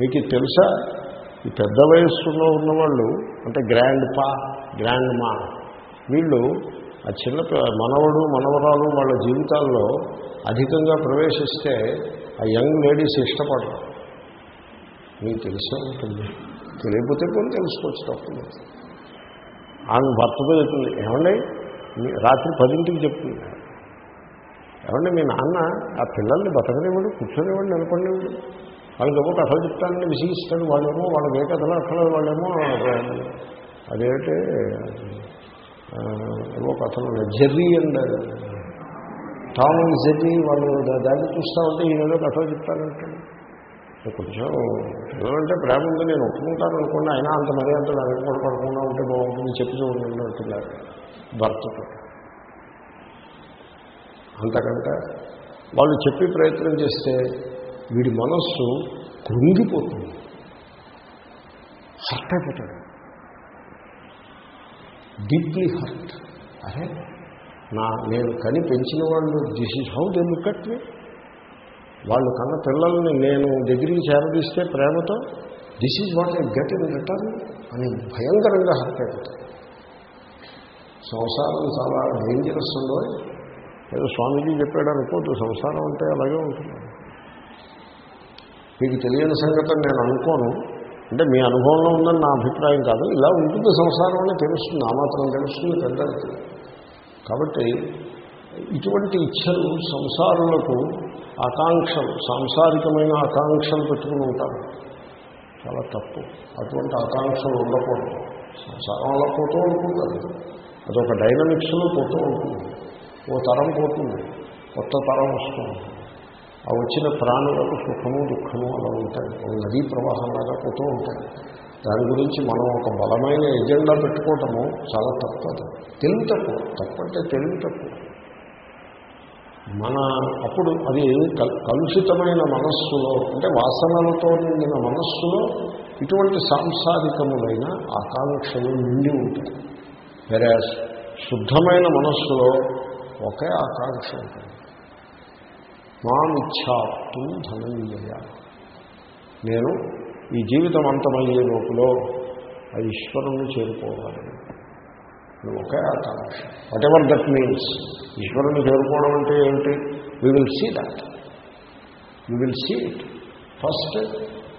మీకు ఇది తెలుసా? ఈ పెద్ద వయస్సులో ఉన్నవాళ్ళు అంటే గ్రాండ్ పా గ్రాండ్ మా వీళ్ళు ఆ చిన్న మనవడు మనవరాలు వాళ్ళ జీవితాల్లో అధికంగా ప్రవేశిస్తే ఆ యంగ్ లేడీస్ ఇష్టపడరు. మీకు తెలిసే ఉంటుంది. తెలియకపోతే కొన్ని తెలుసుకోవచ్చు తప్పదు ఆమె భర్తతో చెప్తుంది ఏమండి రాత్రి పదింటికి చెప్తుంది ఏమండి మీ నాన్న ఆ పిల్లల్ని బతకనివ్వడు కూర్చొనివ్వండి నిలబడినివ్వడు. వాళ్ళకి వాళ్ళకేమో కథలు చెప్తానని విసిగిస్తాడు వాళ్ళేమో వాళ్ళకి ఏ కథలు అక్కర్లేదు వాళ్ళేమో అదేంటి ఆ, ఏవో కథలు Jerry Jerry and Tom and వాళ్ళు దాన్ని చూస్తూ ఉంటే ఈయన కథలు చెప్తానంటే. కొంచెం పిల్లలంటే ప్రేమ ఉంది నేను ఒప్పుకుంటాను అనుకోండి అయినా అంత మరీ అంత నాకు కూడా పడకుండా ఉంటే బాగుంటుంది చెప్పి చూడండి అంటున్నారు భర్తతో. అంతకంటే వాళ్ళు చెప్పి ప్రయత్నం చేస్తే వీడి మనస్సు కృంగిపోతుంది. హర్ట్ అయిపోతాడు. డీప్లీ హర్ట్ అరే నా నేను కని పెంచిన వాళ్ళు this is how they look at me వాళ్ళు కన్న పిల్లల్ని నేను దగ్గరికి చేరదీస్తే ప్రేమతో this is what I get in return అని భయంకరంగా హర్ట్ అయిపోతాడు. సంసారం చాలా డేంజరస్ ఉండవు ఏదో స్వామీజీ చెప్పాడు అనుకోవద్దు సంసారం అంటే అలాగే ఉంటుంది. మీకు తెలియని సంగతి నేను అనుకోను. అంటే మీ అనుభవంలో ఉందని నా అభిప్రాయం కాదు. ఇలా ఉంటుంది సంసారం అని తెలుస్తుంది. ఆ మాత్రం తెలుస్తుంది పెద్దలకి కాబట్టి ఇటువంటి ఇచ్చలు సంసారులకు ఆకాంక్షలు సాంసారికమైన ఆకాంక్షలు పెట్టుకుని ఉంటారు. చాలా తప్పు. అటువంటి ఆకాంక్షలు ఉండకూడదు. సంసారంలో పోతూ ఉంటుంది అది. అదొక డైనమిక్స్లో పోతూ ఉంటుంది. ఓ తరం పోతుంది. కొత్త తరం వస్తుంది. ఆ వచ్చిన ప్రాణులకు సుఖము దుఃఖము అలా ఉంటాయి. నదీ నదీ ప్రవాహంలాగా పోతూ ఉంటాయి. దాని గురించి మనం ఒక బలమైన ఎజెండా పెట్టుకోవటము చాలా తప్పదు. తెలివి తక్కువ తప్పంటే తెలివి తక్కువ మన అప్పుడు అది కల్- కలుషితమైన మనస్సులో అంటే వాసనలతో నిండిన మనస్సులో ఇటువంటి సాంసారికములైన ఆకాంక్షలు నిండి ఉంటాయి. వేరే శుద్ధమైన మనస్సులో ఒకే ఆకాంక్ష ఉంటుంది. మామిచ్ఛాప్తు ధనంజయ. నేను ఈ జీవితం అంతమయ్యే లోపల ఆ ఈశ్వరుణ్ణి చేరుకోవాలి. ఇది ఒకే ఆకాంక్ష. వాట్ ఎవర్ దట్ మీన్స్ ఈశ్వరుని చేరుకోవడం అంటే ఏమిటి? We will see that you will see it first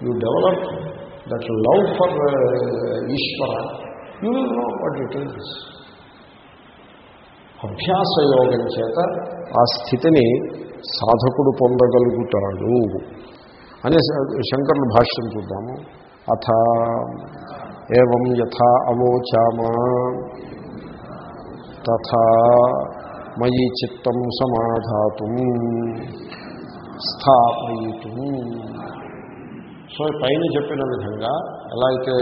you develop that love for Ishwara. You will know what it is అభ్యాస యోగం చేత ఆ స్థితిని సాధకుడు పొందగలుగుతాడు అనే శంకరులు భాష్యం చూద్దాము. అథ ఏం యథా అవోచామా? తథా మయి చిత్తం సమాధాతు స్థాపయితు. సో పైన చెప్పిన విధంగా ఎలా అయితే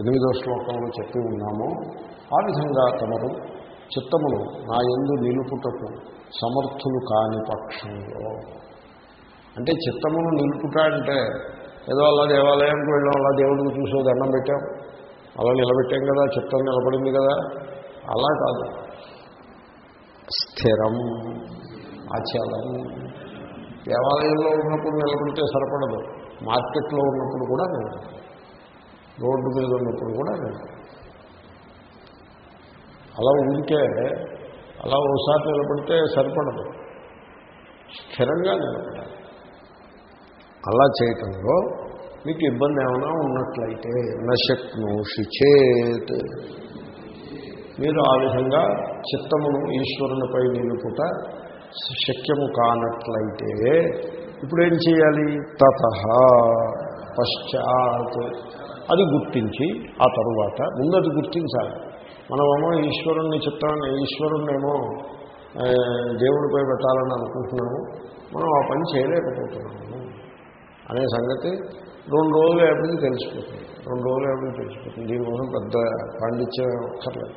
ఎనిమిదో శ్లోకంలో చెప్పి ఉన్నామో ఆ విధంగా తమరు చిత్తమును నా ఎందు నిలుపుటకు సమర్థులు కాని పక్షంలో. అంటే చిత్తమును నిలుపుట అంటే ఏదో అలా దేవాలయానికి వెళ్ళాం అలా దేవుడికి చూసో దండం పెట్టాం. అలా నిలబెట్టాం కదా చిత్తం నిలబడింది కదా. అలా కాదు. స్థిరం ఆచారం దేవాలయంలో ఉన్నప్పుడు నిలబడితే సరిపడదు. మార్కెట్లో ఉన్నప్పుడు కూడా నిలబడదు రోడ్డు మీద ఉన్నప్పుడు కూడా నిలబడదు అలా ఉంటే అలా ఓసారి నిలబడితే సరిపడదు. స్థిరంగా నిలబడాలి. అలా చేయటంలో మీకు ఇబ్బంది ఏమైనా ఉన్నట్లయితే నశక్నోషి చేత్. మీరు ఆ విధంగా చిత్తమును ఈశ్వరునిపై నిలుపుట శక్యము కానట్లయితే ఇప్పుడేం చేయాలి? తత పశ్చాత్. అది గుర్తించి ఆ తరువాత ముందు అది గుర్తించాలి. మనమేమో ఈశ్వరుణ్ణి చిత్తాన్ని ఈశ్వరుణ్ణేమో దేవుడిపై పెట్టాలని అనుకుంటున్నాము. మనం ఆ పని చేయలేకపోతున్నాము. అనే సంగతి రెండు రోజులు ఏపటికి తెలిసిపోతుంది. రెండు రోజులు ఏపటికి తెలిసిపోతుంది. దీనికోసం పెద్ద పాండిత్యం ఒక్కర్లేదు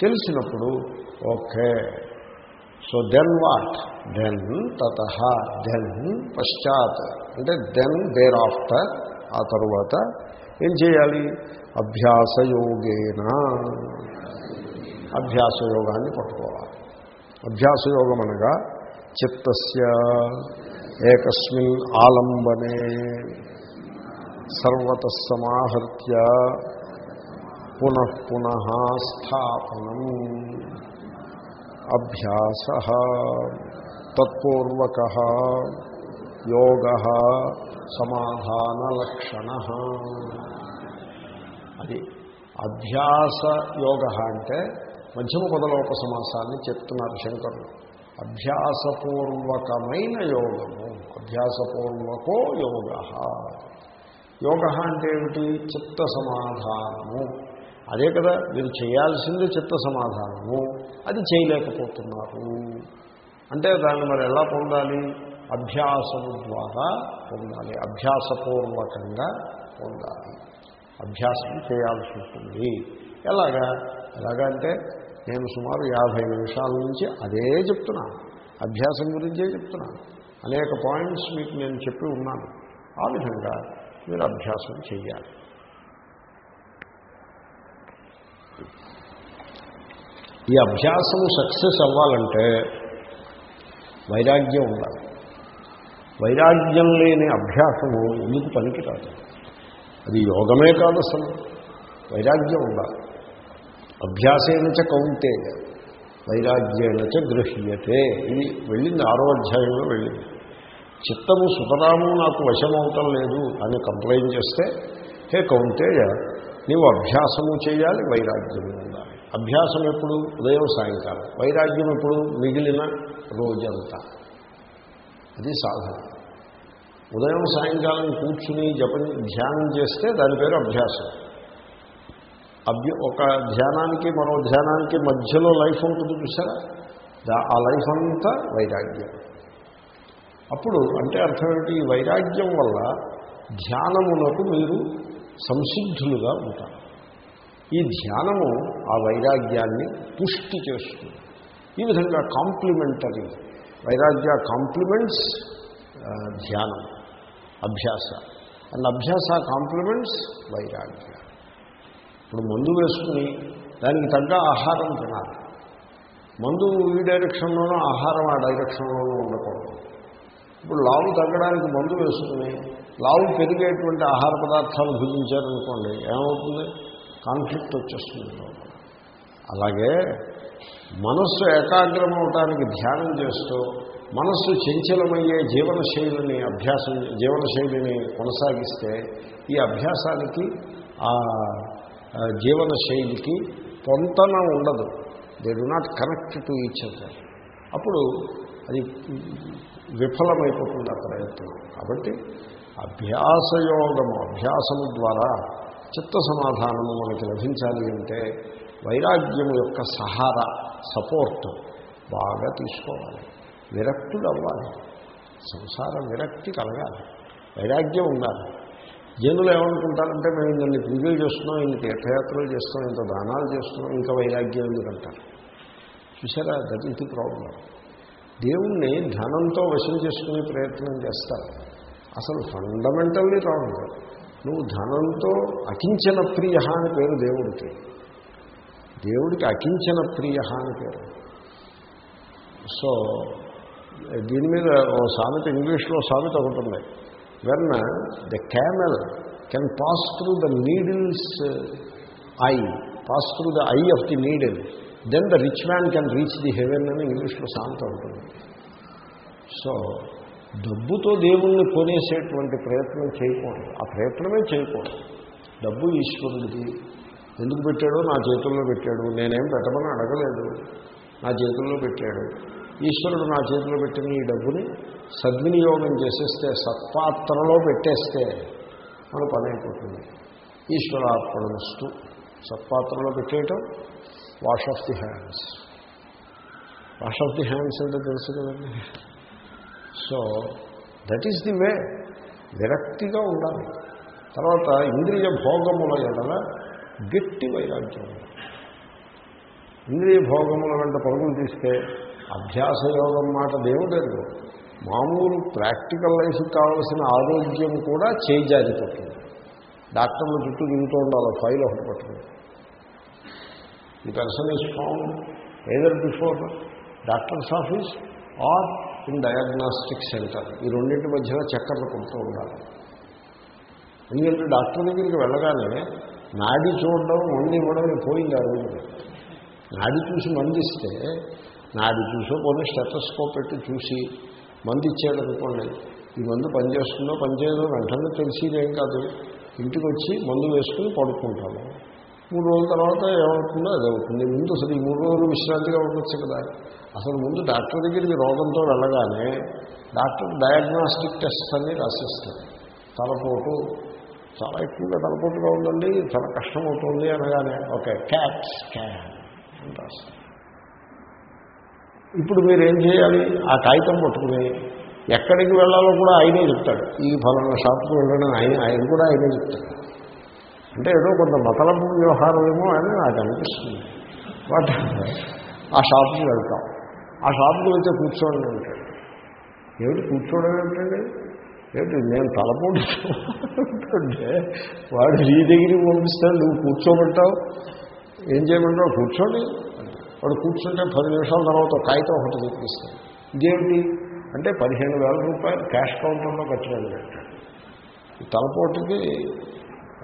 తెలిసినప్పుడు okay. So then what then తత దెన్ పశ్చాత్. అంటే దెన్ దేర్ ఆఫ్టర్ ఆ తరువాత ఏం చేయాలి? అభ్యాసయోగేన. అభ్యాసయోగాన్ని పట్టుకోవాలి. అభ్యాసయోగం అనగా చిత్తస్య ఏకస్మిన్ ఆలంబనే సర్వత సమాహృత్య పునః పునః స్థాపనం. అభ్యాస తత్పూర్వక యోగ సమాధానలక్షణ. అది. అభ్యాస యోగ అంటే మధ్యమ పదలోప సమాసాన్ని చెప్తున్నారు శంకరులు అభ్యాసపూర్వకమైన యోగము. అభ్యాసపూర్వకో యోగ. యోగ అంటే ఏమిటి? చిత్త సమాధానము. అదే కదా మీరు చేయాల్సింది చిత్త సమాధానము. అది చేయలేకపోతున్నారు. అంటే దాన్ని మరి ఎలా పొందాలి? అభ్యాసము ద్వారా పొందాలి. అభ్యాసపూర్వకంగా పొందాలి. అభ్యాసం చేయాల్సి ఉంటుంది. ఎలాగా? ఎలాగంటే నేను సుమారు యాభై నిమిషాల నుంచి అదే చెప్తున్నాను. అభ్యాసం గురించే చెప్తున్నాను. అనేక పాయింట్స్ మీకు నేను చెప్పి ఉన్నాను. ఆ విధంగా మీరు అభ్యాసం చేయాలి ఈ అభ్యాసం సక్సెస్ అవ్వాలంటే వైరాగ్యం ఉండాలి. వైరాగ్యం లేని అభ్యాసము ఎందుకు పనికిరాదు? అది యోగమే కాదు అసలు. వైరాగ్యం ఉండాలి. అభ్యాసేన చ కౌంటే వైరాగ్యేణ చ గృహ్యతే. ఇది వెళ్ళింది ఆరో అధ్యాయంలో వెళ్ళింది. చిత్తము సుతరాము నాకు వశమవటం లేదు అని కంప్లైంట్ చేస్తే హే కౌంటేయ నీవు అభ్యాసము చేయాలి వైరాగ్యము ఉండాలి. అభ్యాసం ఎప్పుడు? ఉదయం సాయంకాలం. వైరాగ్యం ఎప్పుడు? మిగిలిన రోజంతా. అది సాధన. ఉదయం సాయంకాలం కూర్చుని జపం ధ్యానం చేస్తే దాని పేరు అభ్యాసం. అభ్య ఒక ధ్యానానికి మరో ధ్యానానికి మధ్యలో లైఫ్ ఉంటుంది చూసారా ఆ లైఫ్ అంతా వైరాగ్యం. అప్పుడు అంటే అర్థం ఏంటి ఈ వైరాగ్యం వల్ల ధ్యానమునకు మీరు సంసిద్ధులుగా ఉంటారు. ఈ ధ్యానము ఆ వైరాగ్యాన్ని పుష్టి చేస్తుంది. ఈ విధంగా కాంప్లిమెంటరీ వైరాగ్య కాంప్లిమెంట్స్ ధ్యానం. అభ్యాస. అండ్ అభ్యాస కాంప్లిమెంట్స్ వైరాగ్య. ఇప్పుడు మందు వేసుకుని దానికి తగ్గ ఆహారం తినాలి. మందు ఈ డైరెక్షన్లోనూ ఆహారం ఆ డైరెక్షన్లోనూ ఉండకూడదు. ఇప్పుడు లావు తగ్గడానికి మందు వేసుకుని లావు పెరిగేటువంటి ఆహార పదార్థాలు భుజించారనుకోండి ఏమవుతుంది? కాన్ఫ్లిక్ట్ వచ్చేస్తుంది అలాగే మనస్సు ఏకాగ్రం అవటానికి ధ్యానం చేస్తూ మనస్సు చంచలమయ్యే జీవనశైలిని అభ్యాసం జీవనశైలిని కొనసాగిస్తే ఈ అభ్యాసానికి ఆ జీవనశైలికి పొంతన ఉండదు. They do not connect to each other అప్పుడు అది విఫలమైపోతుంది ఆ ప్రయత్నం. కాబట్టి అభ్యాసయోగము అభ్యాసము ద్వారా చిత్త సమాధానము మనకి లభించాలి అంటే వైరాగ్యము యొక్క సహారా సపోర్ట్ బాగా తీసుకోవాలి. విరక్తుడు అవ్వాలి సంసార విరక్తి కలగాలి. వైరాగ్యం ఉండాలి. జనులు ఏమనుకుంటారంటే మేము ఇన్ని పూజలు చేస్తున్నాం ఇన్ని తీర్థయాత్రలు చేస్తున్నాం ఇంత దానాలు చేస్తున్నాం ఇంకా వైరాగ్యం ఎందుకంటారు? చూసారా? దట్ ఈస్ ది ప్రాబ్లం దేవుణ్ణి ధనంతో వశం చేసుకునే ప్రయత్నం చేస్తారు. అసలు ఫండమెంటల్లీ రాంగ్ నువ్వు ధనంతో అకించన ప్రియ అని పేరు దేవుడికి. దేవుడికి అకించన ప్రియ అని పేరు. సో దీని మీద ఓ సామెత ఇంగ్లీష్లో సామెత ఒకటి ఉంది. When the camel can pass through the needle's eye pass through the eye of the needle then the rich man can reach the heaven అని ఇంగ్లీష్లో సామెత ఉంటుంది. సో డబ్బుతో దేవుణ్ణి కొనేసేటువంటి ప్రయత్నం చేయకూడదు. ఆ ప్రయత్నమే చేయకూడదు. డబ్బు ఈశ్వరుడిది. ఎందుకు పెట్టాడో నా చేతుల్లో పెట్టాడు. నేనేం పెట్టమని అడగలేదు. నా చేతుల్లో పెట్టాడు. ఈశ్వరుడు నా చేతిలో పెట్టిన ఈ డబ్బుని సద్వినియోగం చేసేస్తే సత్పాత్రలో పెట్టేస్తే మన పని అయిపోతుంది. ఈశ్వరార్పణమస్తు. సత్పాత్రలో పెట్టేయటం wash off the hands wash off the hands అంటే తెలుసు కదండి. So that is the way విరక్తిగా ఉండాలి. తర్వాత ఇంద్రియ భోగముల ఎడల గట్టి వైరాగ్యం ఇంద్రియ భోగముల వెంట పరుగులు తీస్తే అభ్యాస యోగం మాట దేవుడేదు మామూలు ప్రాక్టికల్ లైఫ్కి కావలసిన ఆరోగ్యం కూడా చేజారిపోతుంది. డాక్టర్లు చుట్టూ తిరుగుతూ ఉండాలి ఫైల్ ఒకటి పట్టుకుని. ఈ person is found either before doctor's office or in diagnostic centre ఈ రెండింటి మధ్యన చక్కర్లు కొడుతూ ఉండాలి. ఎందుకంటే డాక్టర్ దగ్గరికి వెళ్ళగానే నాడి చూడడం వండి ఇవ్వడం పోయింది ఆ రోజు. నాడి చూసి మందిస్తే నాడి చూసో కొన్ని స్టెటస్కోప్ పెట్టి చూసి మంది ఇచ్చాడనుకోండి ఈ మందు పనిచేస్తుందో పనిచేయదో వెంటనే తెలిసిదేం కాదు. ఇంటికి వచ్చి మందు వేసుకుని పడుకుంటాము. మూడు రోజుల తర్వాత ఏమవుతుందో అది అవుతుంది. ముందు అసలు ఈ మూడు రోజులు విశ్రాంతిగా ఉండొచ్చు కదా. అసలు ముందు డాక్టర్ దగ్గరికి రోగంతో వెళ్ళగానే డాక్టర్ డయాగ్నాస్టిక్ టెస్ట్ అన్ని రాసిస్తారు. తలపోటు చాలా ఎక్కువగా తలపోటుగా ఉందండి చాలా కష్టం అవుతుంది అనగానే. Okay CAT scan. అని రాస్తారు ఇప్పుడు మీరు ఏం చేయాలి? ఆ కాగితం పట్టుకుని ఎక్కడికి వెళ్ళాలో కూడా ఆయనే చెప్తాడు. ఈ ఫలానా షాప్కి వెళ్ళడం ఆయన ఆయన కూడా ఆయనే చెప్తాడు. అంటే ఏదో కొంత మతలపు వ్యవహారం ఏమో అని నాకు అనిపిస్తుంది. బట్ ఆ షాప్కి వెళ్తాం. ఆ షాప్కి వెళ్తే కూర్చోండి ఉంటాడు ఏమిటి కూర్చోవడం ఏమిటండి ఏమిటి నేను తలపోటు అంటే వాడు నీ దగ్గరికి పంపిస్తాను నువ్వు కూర్చోబెట్టావు ఏం చేయమంటాడు కూర్చోండి. వాడు కూర్చుంటే పది నిమిషాల తర్వాత కాగితం ఒకటి చూపిస్తాడు. ఇదేమిటి అంటే పదిహేను వేల రూపాయలు క్యాష్ కౌంటర్లో కట్టలేదు ఈ తలపోటుకి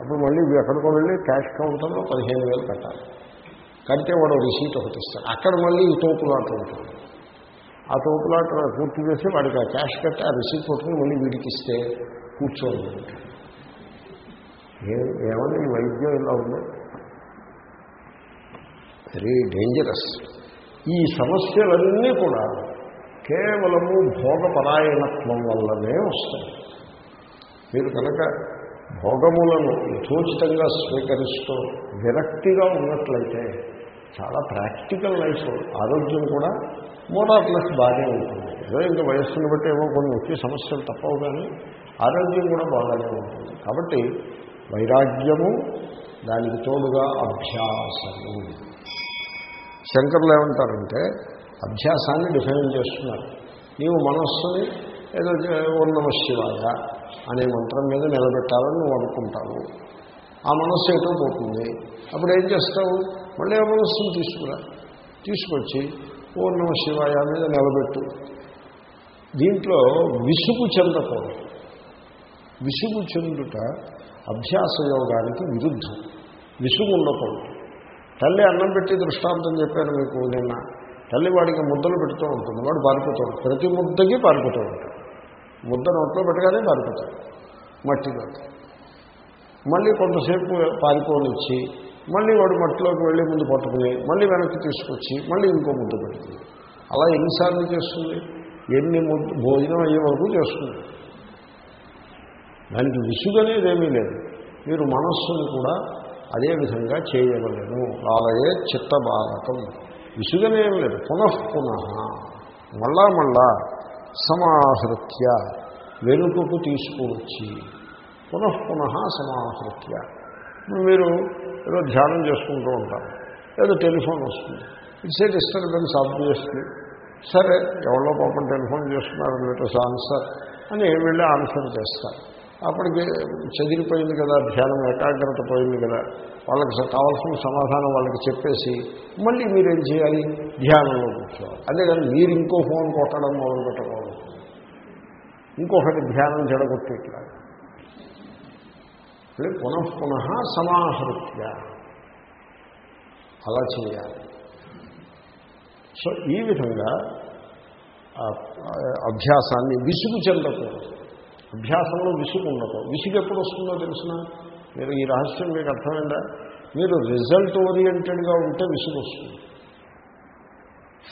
అప్పుడు మళ్ళీ ఎక్కడికో వెళ్ళి క్యాష్ కౌంటర్లో పదిహేను వేలు కట్టాలి. కడితే వాడు రిసీట్ ఒకటి ఇస్తాడు. అక్కడ మళ్ళీ ఈ తోపులాట ఉంటుంది. ఆ తోపులాట పూర్తి చేసి వాడికి ఆ క్యాష్ కట్టి ఆ రిసీట్ కొట్టుకుని మళ్ళీ వీడికి ఇస్తే కూర్చోండి. అంటాడు. ఏమన్నా ఈ వైద్యం ఇలా ఉంది? Very dangerous. ఈ సమస్యలన్నీ కూడా కేవలము భోగపరాయణత్వం వల్లనే వస్తాయి. మీరు కనుక భోగములను యథోచితంగా స్వీకరిస్తూ విరక్తిగా ఉన్నట్లయితే చాలా ప్రాక్టికల్ లైఫ్ ఆరోగ్యం కూడా మోడార్లెస్ బాగానే ఉంటుంది. ఏదో ఇంకా వయస్సును బట్టి ఏమో కొన్ని వచ్చే సమస్యలు తప్పవు కానీ ఆరోగ్యం కూడా బాగానే ఉంటుంది. కాబట్టి వైరాగ్యము దానికి తోడుగా అభ్యాసము. శంకర్లు ఏమంటారంటే అభ్యాసాన్ని డిఫైన్ చేస్తున్నారు. నీవు మనస్సుని ఏదో ఉన్నమ శివాయ అనే మంత్రం మీద నిలబెట్టాలని నువ్వు అనుకుంటావు. ఆ మనస్సు ఎటో పోతుంది. అప్పుడు ఏం చేస్తావు? మళ్ళీ ఆ మనస్సును తీసుకురా. తీసుకొచ్చి ఓర్ణమ శివాయ మీద నిలబెట్టు. దీంట్లో విసుగు చెందకూడదు. విసుగు చెందుట అభ్యాస యోగానికి విరుద్ధం. విసుగు ఉండకూడదు. తల్లి అన్నం పెట్టి దృష్టాంతం చెప్పాను మీకు నిన్న. తల్లి వాడికి ముద్దలు పెడుతూ ఉంటుంది. వాడు పారిపోతాడు ప్రతి ముద్దకి పారిపోతూ ఉంటాడు. ముద్ద నోట్లో పెట్టగానే పారిపోతాడు. మట్టిలో మళ్ళీ కొంతసేపు పారిపోనిచ్చి మళ్ళీ వాడు మట్టిలోకి వెళ్ళి ముందు పట్టుకుని మళ్ళీ వెనక్కి తీసుకొచ్చి మళ్ళీ ఇంకో ముద్ద పెడుతుంది. అలా ఎన్నిసార్లు చేస్తుంది? ఎన్ని ముద్ద భోజనం అయ్యే వరకు చేస్తుంది. దానికి విసుగనేది ఏమీ లేదు. మీరు మనస్సును కూడా అదేవిధంగా చేయవలను. లాలయే చిత్తబాలకం విసుగనేం లేదు పునఃపునః మళ్ళా మళ్ళా సమాహృత్య వెనుకకు తీసుకువచ్చి పునఃపునః సమాహృత్య. మీరు ఏదో ధ్యానం చేసుకుంటూ ఉంటారు. ఏదో టెలిఫోన్ వస్తుంది. It's a disturbance obviously. సరే ఎవరో పాపం టెలిఫోన్ చేస్తున్నారు లెటర్స్ ఆన్సర్ అని వెళ్ళి ఆన్సర్ చేస్తారు. అప్పటికి చెదిరిపోయింది కదా ధ్యానం ఏకాగ్రత పోయింది కదా వాళ్ళకి కావాల్సిన సమాధానం వాళ్ళకి చెప్పేసి మళ్ళీ మీరేం చేయాలి? ధ్యానంలో కూర్చోవాలి. అంతేగాని మీరు ఇంకో ఫోన్ కొట్టడం మొదలు పెట్టకూడదు. ఇంకొకటి ధ్యానం చెడగొట్టేట్లా. మళ్ళీ పునఃపునః సమాహృత్య. అలా చేయాలి. సో ఈ విధంగా అభ్యాసాన్ని విసుగు చెందకూడదు. అభ్యాసంలో విసుగు ఉండదు. విసుగు ఎప్పుడు వస్తుందో తెలిసిన? మీరు ఈ రహస్యం మీకు అర్థమైందా? మీరు రిజల్ట్ ఓరియంటెడ్గా ఉంటే విసుగు వస్తుంది.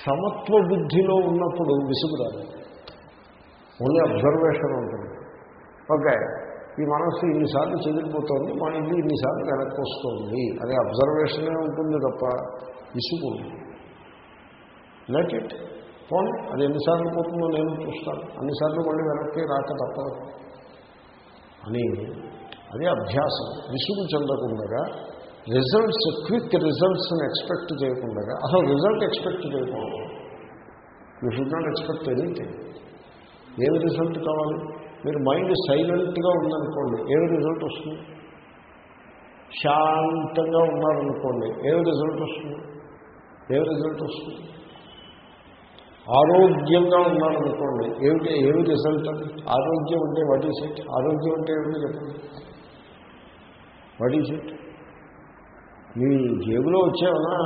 సమత్వ బుద్ధిలో ఉన్నప్పుడు విసుగు రాదు. ఓన్లీ అబ్జర్వేషన్ ఉంటుంది. ఓకే ఈ మనస్సు ఇన్నిసార్లు చెదిరిపోతుంది మన ఇల్లు ఇన్నిసార్లు వెనక్కి వస్తుంది. అదే అబ్జర్వేషనే ఉంటుంది తప్ప విసుగు లెట్ ఇట్ పోనీ అది ఎన్నిసార్లు పోతుందో నేను చూస్తాను. అన్నిసార్లు మళ్ళీ వెనక్కి రాక తప్పదు. అని అది అభ్యాసం. విసుగు చెందకుండా రిజల్ట్స్ క్విక్ రిజల్ట్స్ని ఎక్స్పెక్ట్ చేయకుండా అసలు రిజల్ట్ ఎక్స్పెక్ట్ చేయకూడదు. You should not expect anything ఏమి రిజల్ట్ కావాలి? మీరు మైండ్ సైలెంట్గా ఉందనుకోండి ఏమి రిజల్ట్ వస్తుంది? శాంతంగా ఉన్నారనుకోండి ఏమి రిజల్ట్ వస్తుంది? ఏమి రిజల్ట్ వస్తుంది? ఆరోగ్యంగా ఉన్నారనుకోండి ఏమిటి ఏమి రిజల్ట్ ఆరోగ్యం అంటే వాట్ ఈస్ ఇట్ ఆరోగ్యం అంటే ఏమిటి చెప్పండి. వాట్ ఈస్ ఇట్ మీ జేబులో వచ్చేమన్నా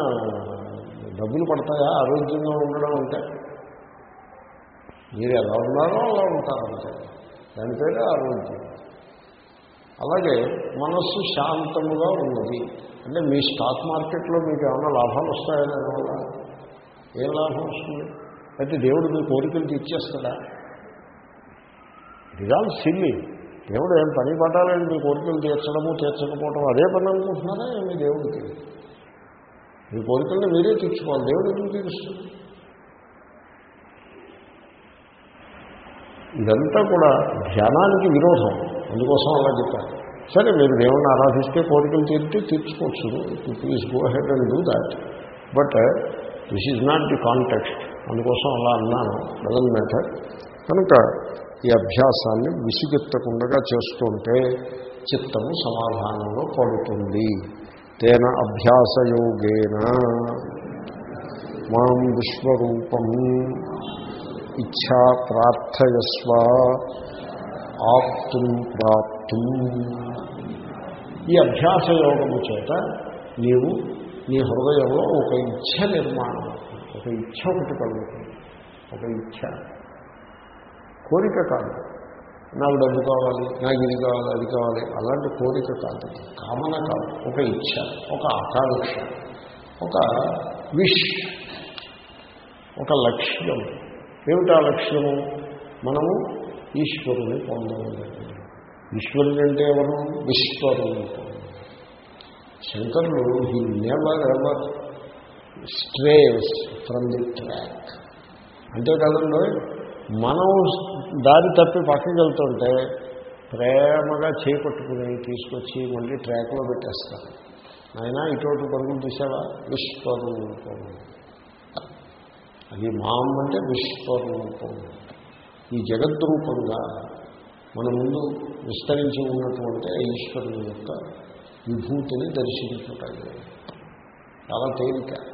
డబ్బులు పడతాయా? ఆరోగ్యంగా ఉండడం అంటే? మీరు ఎలా ఉన్నారో అలా ఉంటారంటే దాని పేరే ఆరోగ్యం. అలాగే మనస్సు శాంతముగా ఉన్నది. అంటే మీ స్టాక్ మార్కెట్లో మీకు ఏమైనా లాభాలు వస్తాయా దానివల్ల ఏం లాభం వస్తుంది? అయితే దేవుడు మీ కోరికలు తీర్చేస్తాడా? ఇదాల్ సిల్లి. దేవుడు ఏం పని పట్టాలని మీ కోరికలు తీర్చడము తీర్చకపోవడం అదే పని అనుకుంటున్నారా? మీ దేవుడికి? మీ కోరికల్ని మీరే తీర్చుకోవాలి. దేవుడు ఎందుకు తీరుస్తుంది ఇదంతా కూడా ధ్యానానికి విరోధం. అందుకోసం అలా చెప్పారు సరే మీరు దేవుణ్ణి ఆరాధిస్తే కోరికలు తీరితే తీర్చుకోవచ్చు. Please go ahead and do that but this is not the context అందుకోసం అలా అన్నాను. డజన్ మ్యాటర్ కనుక ఈ అభ్యాసాన్ని విసిగెత్తకుండా చేస్తుంటే చిత్తము సమాధానంలో పడుతుంది. తేన అభ్యాసయోగేన మాం విశ్వరూపం ఇచ్ఛా ప్రార్థయస్వ ఆప్తుం ప్రాప్తుం. ఈ అభ్యాస యోగము చేత నీవు నీ హృదయంలో ఒక ఇచ్ఛ నిర్మాణం ఒక ఇచ్ఛ ఒకటి కలుగుతుంది ఒక ఇచ్ఛ. కోరిక కాదు. నాకు డబ్బు కావాలి నాకు ఇది కావాలి అది కావాలి. అలాంటి కోరిక కాదు. కామన కాదు. ఒక ఇచ్ఛ ఒక ఆకాంక్ష ఒక విష్ ఒక లక్ష్యం. ఏమిటా లక్ష్యము? మనము ఈశ్వరుని పొందలేదు ఈశ్వరుడు అంటే ఎవరు? విశ్వరూపం. శంకరులు he never ever strays from the track. అంతేకాదండి మనం దారి తప్పి పక్కకి వెళ్తుంటే ప్రేమగా చేపట్టుకుని తీసుకొచ్చి మళ్ళీ ట్రాక్లో పెట్టేస్తారు ఆయన ఇటువంటి పరుగులు తీసావా? విశ్వరూపం. అది మాం అంటే విశ్వరూపం. ఈ జగద్రూపంగా మన ముందు విస్తరించి ఉన్నటువంటి ఈశ్వరుని యొక్క విభూతిని దర్శించుకుంటాయి చాలా తేలిక.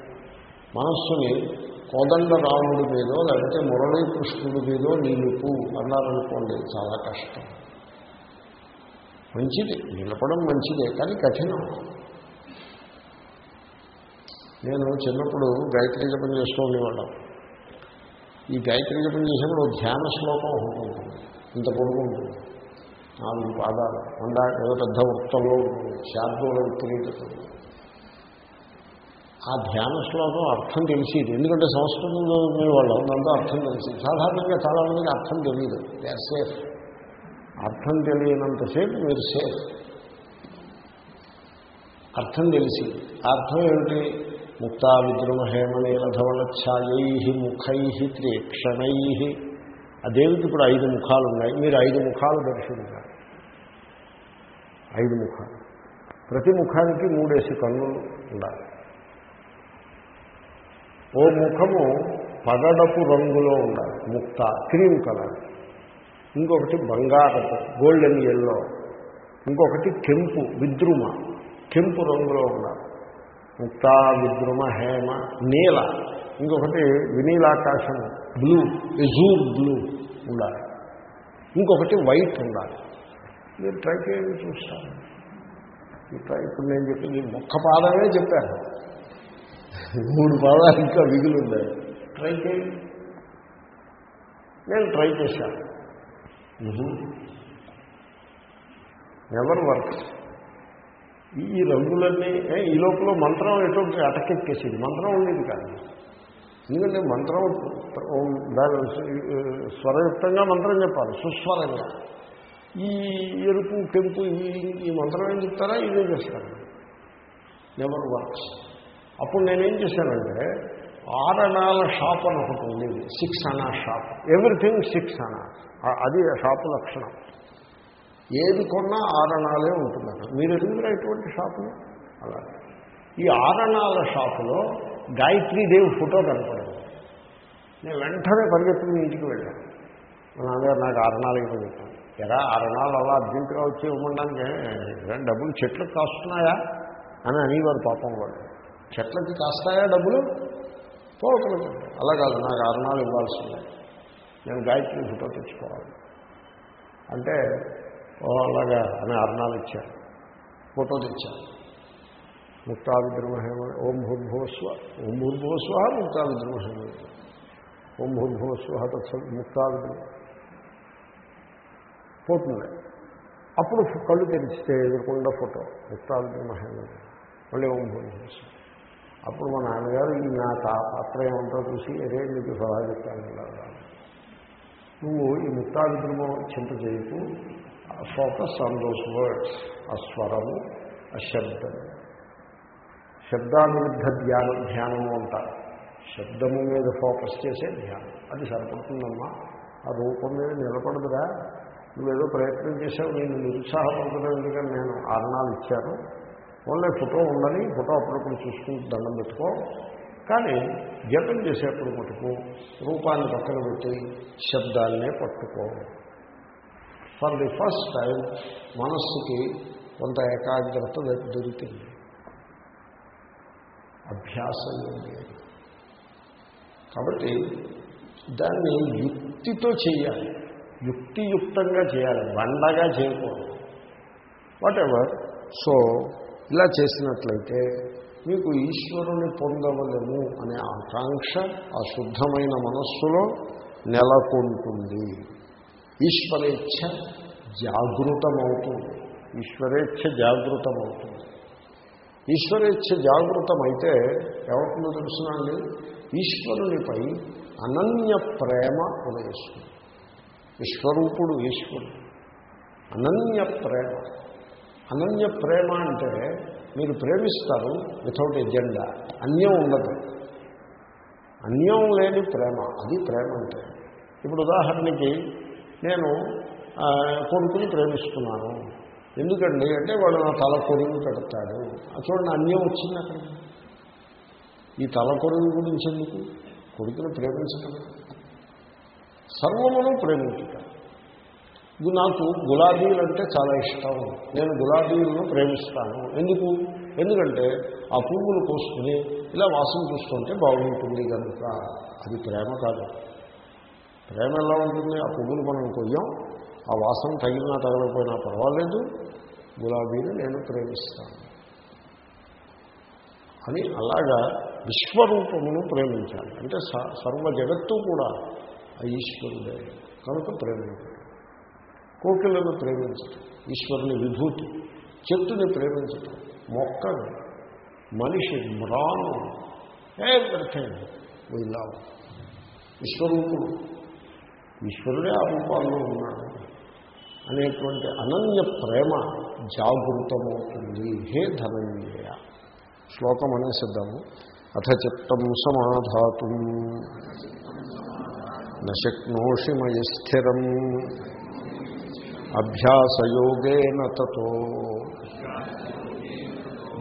మనస్సుని కోదండ రాముడి మీదో లేకపోతే మురళీకృష్ణుడి మీదో నిలుపు అన్నారనుకోండి చాలా కష్టం. మంచిది నిలపడం మంచిదే కానీ కఠినం. నేను చిన్నప్పుడు గాయత్రి జపం చేస్తూ ఉండేవాళ్ళం. ఈ గాయత్రి జపం చేసినప్పుడు ధ్యాన శ్లోకం ఒకటి ఉంటుంది. ఇంత పొడుగు నాలుగు పాదాలు. ఉండా ఏదో పెద్ద వృత్తంలో శార్దూల విక్రీతుంది ఆ ధ్యాన శ్లోకం అర్థం తెలిసేది. ఎందుకంటే సంస్కృతం చదువుకునే వాళ్ళు దాంతో అర్థం తెలిసింది. సాధారణంగా చాలామందికి అర్థం తెలియదు. దే ఆర్ సేఫ్ అర్థం తెలియనంతసేపు మీరు సేఫ్ అర్థం తెలిసి అర్థం ఏమిటి? ముక్తా విద్రుమ హేమనీలధవళఛాయై ముఖై త్రీక్షణై. ఆ దేవుడికి ఇప్పుడు ఐదు ముఖాలు ఉన్నాయి మీరు ఐదు ముఖాలు దర్శించాలి. ఐదు ముఖాలు. ప్రతి ముఖానికి మూడేసి కన్నులు ఉండాలి. ఓ ముఖము పగడపు రంగులో ఉండాలి. ముక్త క్రీమ్ కలర్. ఇంకొకటి బంగారపు గోల్డెన్ ఎల్లో ఇంకొకటి కెంపు విద్రుమ. కెంపు రంగులో ఉండాలి. ముక్త విద్రుమ హేమ నీల. ఇంకొకటి వినీలాకాశం బ్లూ ఎజూర్ బ్లూ ఉండాలి. ఇంకొకటి వైట్ ఉండాలి. మీరు ట్రై చేయండి చూస్తారు ఇప్పుడు నేను చెప్పింది ఒక్క పాదమే చెప్పాను. మూడు పాదాలు ఇంకా మిగిలిందాయి ట్రై చేయండి నేను ట్రై చేశాను. నెవర్ వర్క్స్ ఈ రంగులన్నీ ఈ లోపల మంత్రం ఎటో అటకెక్కేసింది. మంత్రం ఉండేది కాదు. ఎందుకంటే మంత్రం దాని స్వరయుక్తంగా మంత్రం చెప్పాలి. సుస్వరంగా. ఈ ఎరుపు కెంపు ఈ ఈ మంత్రం ఏం చెప్తారా? ఇదే చేస్తాను నెవర్ వర్క్స్ అప్పుడు నేనేం చేశానంటే ఆరణాల షాప్ అని ఒకటి ఉండేది. సిక్స్ అనా షాప్. ఎవ్రీథింగ్ సిక్స్ అనా అది షాపు లక్షణం. ఏది కొన్నా ఆరణాలే ఉంటుందన్న మీరు ఎదుగురా ఇటువంటి షాపులు అలా. ఈ ఆరణాల షాపులో గాయత్రీదేవి ఫోటో కనపడింది. నేను వెంటనే పరిగెత్తుకుని ఇంటికి వెళ్ళాను. మా నాన్నగారు నాకు ఆరణాలు ఇవ్వని ఎలా ఆరణాలు అలా అర్జెంటుగా వచ్చి ఇవ్వడానికి డబ్బులు చెట్లకు కాస్తున్నాయా? అని అనేవారు పాపం వాళ్ళు. చెట్లకి కాస్తాయా డబ్బులు? పోకలు అలా కాదు నాకు ఆరణాలు ఇవ్వాల్సిందే. నేను గాయత్రి ఫోటో తెచ్చుకోవాలి. అంటే ఓ అలాగా అని అర్ణాలు ఇచ్చారు. ఫోటో తెచ్చాను ముక్తా విద్రమహేమ ఓం భూర్భువస్వ ఓం భూర్భువస్వ ముక్తా విద్రమహేమ ఓం భూర్భువస్వ తత్స ముక్తాది పోతుంది. అప్పుడు కళ్ళు తెరిస్తే ఎదుర్కొండ ఫోటో ముక్తా విద్రమహేమ మళ్ళీ ఓం భూర్భువస్వ. అప్పుడు మా నాన్నగారు ఈ నా పాత్ర ఏమంటో చూసి అరే నీకు సలహా చెప్తాను నువ్వు ఈ ముక్తాది చింత చేయకు. ఫోకస్ ఆన్ దోస్ వర్డ్స్ ఆ స్వరము ఆ శబ్దము. శబ్దానువిద్ధ ధ్యానం ధ్యానము అంటారు. శబ్దము మీద ఫోకస్ చేసే ధ్యానం. అది సరిపడుతుందమ్మా. ఆ రూపం మీద నిలబడదురా. నువ్వేదో ప్రయత్నం చేసావు నేను నిరుత్సాహపడుతున్నావు ఎందుకని నేను ఆరణాలు ఇచ్చాను. ఓన్లీ ఫోటో ఉండని ఫోటో అప్పుడప్పుడు చూసుకుంటూ దండం పెట్టుకో. కానీ జపం చేసేప్పుడు మటుకు రూపాన్ని పక్కన పెట్టి శబ్దాలనే పట్టుకో. ఫర్ ది ఫస్ట్ టైం మనస్సుకి కొంత ఏకాగ్రత దొరికింది అభ్యాసం ఉంది కాబట్టి దాన్ని యుక్తితో చేయాలి. యుక్తియుక్తంగా చేయాలి. బండగా చేయకూడదు. వాట్ ఎవర్ సో ఇలా చేసినట్లయితే మీకు ఈశ్వరుని పొందవలము అనే ఆకాంక్ష ఆ శుద్ధమైన మనస్సులో నెలకొంటుంది. ఈశ్వరేచ్ఛ జాగృతమవుతుంది. ఈశ్వరేచ్ఛ జాగృతమవుతుంది. ఈశ్వరేచ్ఛ జాగృతమైతే ఏమవుతుందో తెలుసునండి ఈశ్వరునిపై అనన్య ప్రేమ ఉదయిస్తుంది. విశ్వరూపుడు ఈశ్వరుడు. అనన్య ప్రేమ. అనన్య ప్రేమ అంటే మీరు ప్రేమిస్తారు వితౌట్ ఎజెండా అన్యం ఉండదు. అన్యం లేని ప్రేమ అది ప్రేమ అంటే. ఇప్పుడు ఉదాహరణకి నేను కొడుకుని ప్రేమిస్తున్నాను. ఎందుకండి? అంటే వాడు నా తల కొరుగు పెడతాడు. చూడండి అన్యం వచ్చింది అక్కడ. ఈ తల కొరుగు గురించి ఎందుకు? కొడుకుని ప్రేమించటం. సర్వమును ప్రేమించుట. నాకు గులాబీలు అంటే చాలా ఇష్టం. నేను గులాబీలను ప్రేమిస్తాను. ఎందుకు? ఎందుకంటే ఆ పువ్వులు కోసుకుని ఇలా వాసన చూస్తుంటే బాగుంటుంది కనుక అది ప్రేమ కాదు. ప్రేమ ఎలా ఉంటుంది? ఆ పువ్వులు మనం కొయ్యాం ఆ వాసన తగిలినా తగలకపోయినా పర్వాలేదు. గులాబీని నేను ప్రేమిస్తాను. అని అలాగా విశ్వరూపమును ప్రేమించాలి. అంటే సర్వ జగత్తు కూడా ఆ ఈశ్వరుడే. కనుక ప్రేమించాలి. కోకిలను ప్రేమించటం ఈశ్వరుని విభూతి చెట్టుని ప్రేమించటం మొక్కను మనిషి మ్రాను ఎవ్రీథింగ్ వీ లవ్ విశ్వరూపుడు ఈశ్వరుడే ఆ రూపాల్లో ఉన్నాడు. అనేటువంటి అనన్య ప్రేమ జాగృతమవుతుంది. హే ధనంజయ శ్లోకం అనేసిద్దాము. అథ చిత్తం సమాధాతు. నశక్నోషిమయ స్థిరం అభ్యాసయోగేన తతో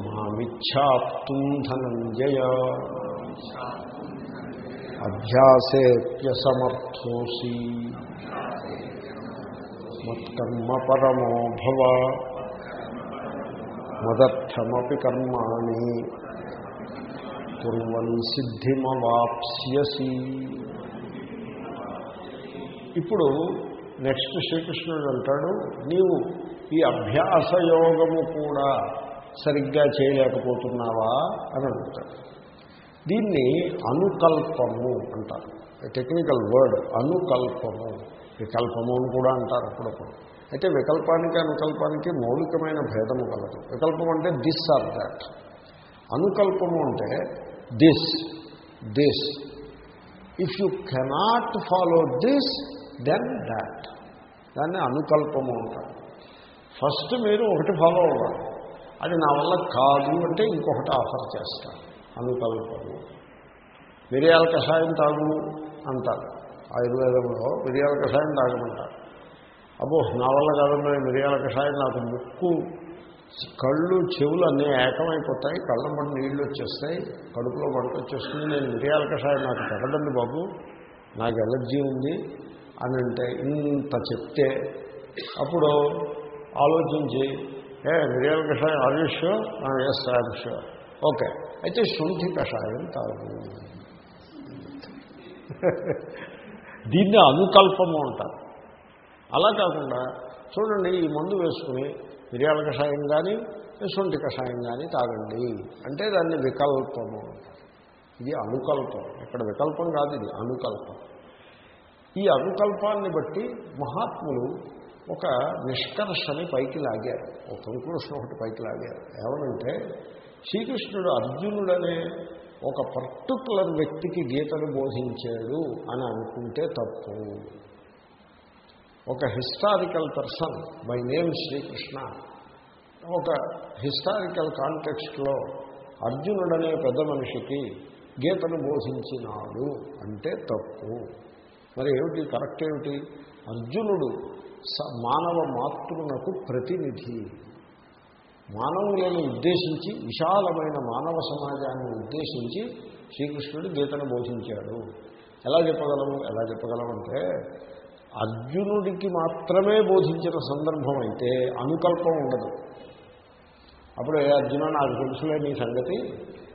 మామిచ్ఛాప్తుం ధనంజయ అభ్యాసేప్యసమర్థోసి మత్కర్మ పరమో భవ మదర్థమపి కర్మాణి కుర్వన్ సిద్ధిమవాప్స్యసి. ఇప్పుడు నెక్స్ట్ శ్రీకృష్ణుడు అంటాడు నీవు ఈ అభ్యాసయోగము కూడా సరిగ్గా చేయలేకపోతున్నావా? అని అడుగుతాడు. దీన్ని అనుకల్పము అంటారు. టెక్నికల్ వర్డ్ అనుకల్పము. వికల్పము అని కూడా అంటారు అప్పుడప్పుడు. అయితే వికల్పానికి అనుకల్పానికి మౌలికమైన భేదము కలదు. వికల్పం అంటే దిస్ ఆర్ దాట్ అనుకల్పము అంటే this this if you cannot follow this then that దాన్ని అనుకల్పము అంటారు. ఫస్ట్ మీరు ఒకటి ఫాలో అవ్వాలి అది నా వల్ల కాదు అంటే ఇంకొకటి ఆఫర్ చేస్తారు. అనుకల్పము. మిరియాల కషాయం తాగు అంటారు. ఆయుర్వేదంలో మిరియాల కషాయం తాగమంటారు. అబ్బో నా వల్ల కాదన్న మిరియాల కషాయం నాకు ముక్కు కళ్ళు చెవులు అన్నీ ఏకమైపోతాయి. కళ్ళ పడి నీళ్ళు వచ్చేస్తాయి. కడుపులో పడుకు వచ్చేస్తుంది. నేను మిరియాల కషాయం నాకు తగదండి బాబు. నాకు ఎలర్జీ ఉంది. అని అంటే ఇంత చెప్తే అప్పుడు ఆలోచించి ఏ మిరియాల కషాయం ఆయుష్యో ఎస్ ఆయుష్యో ఓకే. అయితే శుంఠి కషాయం తాగు దీన్ని అనుకల్పము అంటారు. అలా కాకుండా చూడండి ఈ మందు వేసుకుని మిరియాల కషాయం కానీ శొంఠి కషాయం కానీ తాగండి. అంటే దాన్ని వికల్పము ఇది అనుకల్పం. ఇక్కడ వికల్పం కాదు ఇది అనుకల్పం. ఈ అనుకల్పాన్ని బట్టి మహాత్ములు ఒక నిష్కర్షని పైకి లాగారు. ఒక కంక్లూషన్ ఒకటి పైకి లాగారు. ఏమనంటే శ్రీకృష్ణుడు అర్జునుడనే ఒక పర్టికులర్ వ్యక్తికి గీతను బోధించాడు అని అనుకుంటే తప్పు. ఒక historical person by name Srikrishna ఒక హిస్టారికల్ కాంటెక్స్ట్లో అర్జునుడనే పెద్ద మనిషికి గీతను బోధించినాడు అంటే తప్పు. మరి ఏమిటి? కరెక్ట్ ఏమిటి? అర్జునుడు స- మానవ మాతృనకు ప్రతినిధి. మానవులను ఉద్దేశించి విశాలమైన మానవ సమాజాన్ని ఉద్దేశించి శ్రీకృష్ణుడు గీతను బోధించాడు. ఎలా చెప్పగలము? ఎలా చెప్పగలమంటే అర్జునుడికి మాత్రమే బోధించిన సందర్భం అయితే అనుకల్పం ఉండదు. అప్పుడు ఏ అర్జున నాకు తెలుసులే నీ సంగతి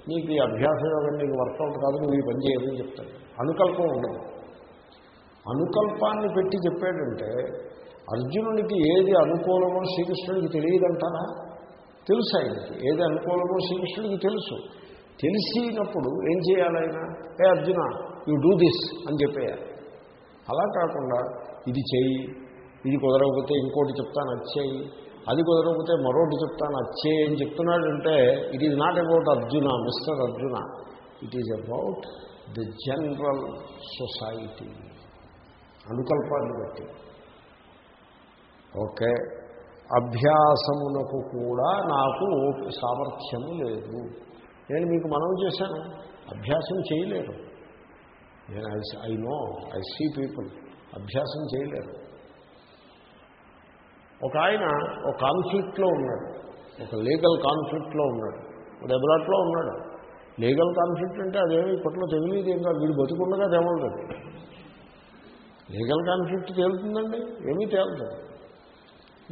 నీకు ఈ అభ్యాస యోగం నీకు వర్కౌట్ కాదు నువ్వు ఈ పని చేయమని చెప్తాడు. అనుకల్పం ఉండదు. అనుకల్పాన్ని పెట్టి చెప్పాడంటే అర్జునుడికి ఏది అనుకూలమో శ్రీకృష్ణుడికి తెలియదంటారా? తెలుసు ఆయనకి? ఏది అనుకూలమో శ్రీకృష్ణుడికి తెలుసు. తెలిసినప్పుడు ఏం చేయాలైనా ఏ అర్జున యూ డూ దిస్ అని చెప్పేయాలి. అలా కాకుండా ఇది చెయ్యి ఇది కుదరకపోతే ఇంకోటి చెప్తాను వచ్చేయి అది కుదరకపోతే మరొకటి చెప్తాను అది అని చెప్తున్నాడంటే it is not about Arjuna mister Arjuna. It is about the general society అనుకల్పాన్ని బట్టి. ఓకే. అభ్యాసమునకు కూడా నాకు సామర్థ్యము లేదు. నేను మీకు మనం చేశాను. అభ్యాసం చేయలేరు నేను I I know I see people. అభ్యాసం చేయలేరు ఒక ఆయన ఒక కాన్ఫ్లిక్ట్లో ఉన్నాడు. ఒక లీగల్ కాన్ఫ్లిక్ట్లో ఉన్నాడు. డెబలాట్లో ఉన్నాడు. లీగల్ కాన్ఫ్లిక్ట్ అంటే అదేమి ఇప్పట్లో తెలియదు ఏం కాదు వీడు బతుకుండగా తేవలేదు లీగల్ కాన్ఫ్లిక్ట్ తేలుతుందండి? ఏమీ తేలదు.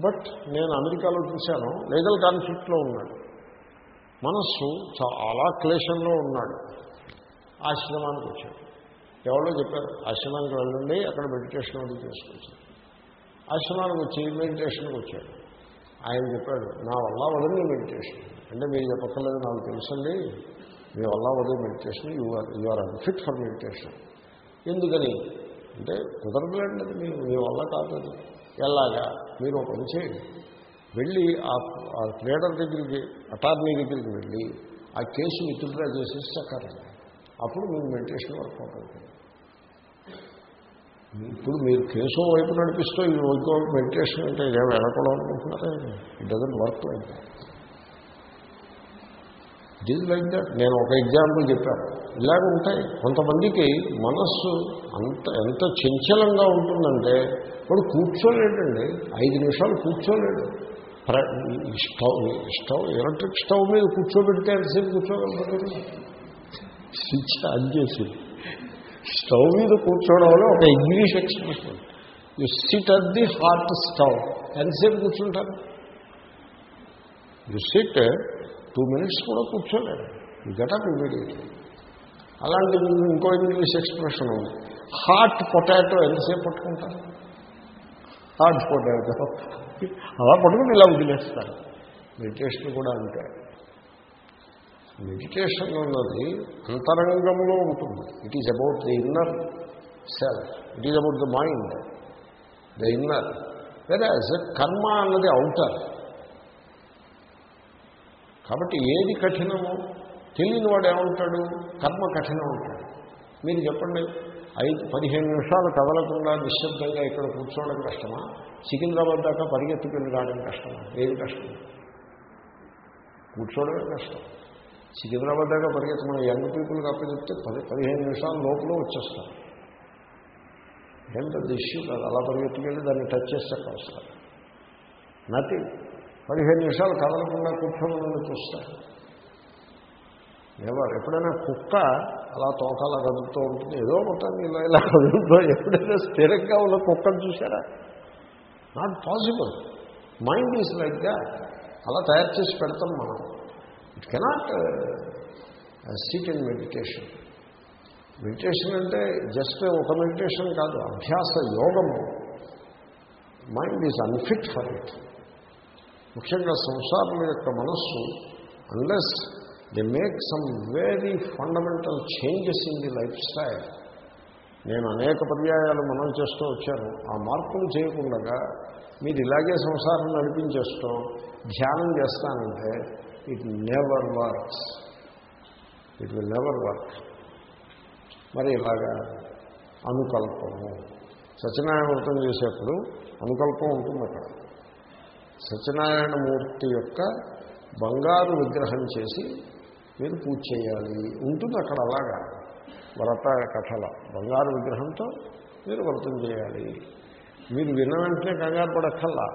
బట్ నేను అమెరికాలో చూశాను లీగల్ కాన్ఫ్లిక్ట్లో ఉన్నాడు. మనస్సు చాలా క్లేశంలో ఉన్నాడు. ఆశ్రమానికి వచ్చాడు. ఎవరో చెప్పారు ఆశ్రమానికి వెళ్ళండి అక్కడ మెడిటేషన్ అది చేసుకోవచ్చు ఆశ్రమానికి వచ్చి మెడిటేషన్కి వచ్చాడు. ఆయన చెప్పాడు నా వల్ల వదిలి మెడిటేషన్ అంటే మీరు చెప్పక్కర్లేదు నాకు తెలుసండి. మీ వల్ల వదిలి meditation you are you are unfit for meditation ఎందుకని? అంటే కుదరలేండి అది మీ మీ వల్ల కాదు అది. ఎలాగా? మీరు ఒక పని చేయండి. వెళ్ళి ఆ ఆ ట్రేడర్ దగ్గరికి అటార్నీ దగ్గరికి వెళ్ళి ఆ కేసు విత్డ్రా చేసేసి చక్కారండి. అప్పుడు మీరు మెడిటేషన్ వర్క్ అవుతుంది. ఇప్పుడు మీరు కేసు వైపు నడిపిస్తూ ఈ ఇంకో మెడిటేషన్ అంటే ఇదే వెళ్ళకూడదు అనుకుంటున్నారా? It doesn't work like it is like that నేను ఒక ఎగ్జాంపుల్ చెప్పాను. ఇలాగ ఉంటాయి. కొంతమందికి మనస్సు అంత ఎంత చంచలంగా ఉంటుందంటే వాడు కూర్చోలేడండి. ఐదు నిమిషాలు కూర్చోలేడు. ప్ర- స్టవ్ స్టవ్ ఎలక్ట్రిక్ స్టవ్ మీద కూర్చోబెడితే ఎంతసేపు కూర్చోగలుగుతాడు? స్విచ్ ఆన్ చేసి. స్టవ్ మీద కూర్చోవడం వల్ల ఒక English expression you sit at the hot stove ఎంతసేపు కూర్చుంటారు? యు సిట్ టూ మినిట్స్ కూడా కూర్చోలేదు. యు గెటప్ ఇమీడియట్లీ అలాంటి ఇంకో ఇంగ్లీష్ ఎక్స్ప్రెషన్ ఉంది. హాట్ పొటాటో ఎంతసేపు పట్టుకుంటారు? హాట్ పొటాటో అలా పట్టుకుని ఇలా వదిలేస్తారు. మెడిటేషన్ కూడా అంతే. మెడిటేషన్ అన్నది అంతరంగంలో ఉంటుంది. It is about the inner self it is about the mind the inner వెరాజ్ కర్మ అన్నది అవుటర్ కాబట్టి ఏది కఠినమో తెలియని వాడు ఏమంటాడు? కర్మ కఠినం ఉంటాడు మీరు చెప్పండి. ఐదు పదిహేను నిమిషాలు కదలకుండా నిశ్శబ్దంగా ఇక్కడ కూర్చోవడం కష్టమా? సికింద్రాబాద్ దాకా పరిగెత్తుకెళ్ళి రావడం కష్టమా? ఏది కష్టం? కూర్చోవడమే కష్టం. సికింద్రాబాద్ దాకా పరిగెత్తమని యంగ్ పీపుల్కి అప్పచెప్తే పది పదిహేను నిమిషాల లోపల వచ్చేస్తారు. ఏం పెద్ద ఇష్యూ కాదు. అలా పరిగెత్తుకెళ్ళి దాన్ని టచ్ చేస్తే వస్తారు. నథింగ్ పదిహేను నిమిషాలు కదలకుండా కూర్చోమని చూస్తాను ఎవరు ఎప్పుడైనా కుక్క అలా తోకాల కదులుతూ ఉంటుంది. ఏదో ఉంటుంది ఇలా ఇలా కదులుతూ ఎప్పుడైనా స్థిరంగా ఉన్న కుక్కను చూసారా నాట్ పాసిబుల్ మైండ్ ఈజ్ లైక్గా అలా తయారు చేసి పెడతాం మనం. It cannot sit in meditation meditation అంటే జస్ట్ ఒక మెడిటేషన్ కాదు అభ్యాస యోగము. Mind is unfit for it ముఖ్యంగా సంసారం యొక్క మనస్సు unless the make some very fundamental changes in the life style నేను అనేక పర్యాయాలు మనం చేస్తూ వచ్చాను. ఆ మార్పులు చేయకుండా మీరు ఇలాగే సంసారం నడిపించేస్తూ ధ్యానం చేస్తానంటే it never works it will never work మరి ఇలాగా అనుకల్పము. సత్యనారాయణ వ్రతం చేసేప్పుడు అనుకల్పం ఉంటుంది అక్కడ సత్యనారాయణమూర్తి యొక్క బంగారు విగ్రహం చేసి మీరు పూజ చేయాలి. ఉంటుంది అక్కడ అలాగా. వ్రత కథల. బంగారు విగ్రహంతో మీరు వ్రతం చేయాలి. మీరు విన్న వెంటనే కంగారు పడక్కల్లా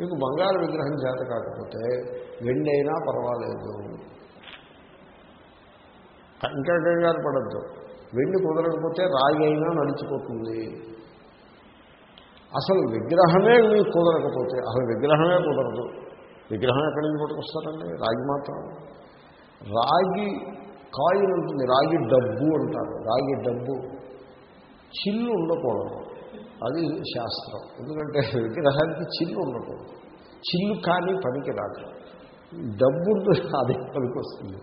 మీకు బంగారు విగ్రహం చేత కాకపోతే వెండైనా పర్వాలేదు. ఇంకా కంగారు పడద్దు. వెండి కుదరకపోతే రాగి అయినా నడిచిపోతుంది. అసలు విగ్రహమే మీకు కుదరకపోతే అసలు విగ్రహమే కుదరదు. విగ్రహం ఎక్కడి నుంచి పట్టుకొస్తారండి? రాగి మాత్రం. రాగి కాయిన్ ఉంటుంది రాగి డబ్బు అంటారు రాగి డబ్బు. చిల్లు ఉండకూడదు. అది శాస్త్రం. ఎందుకంటే విగ్రహానికి చిల్లు ఉండకూడదు. చిల్లు కానీ పనికి రాదు. డబ్బు ఉంటుంది అది పనికి వస్తుంది.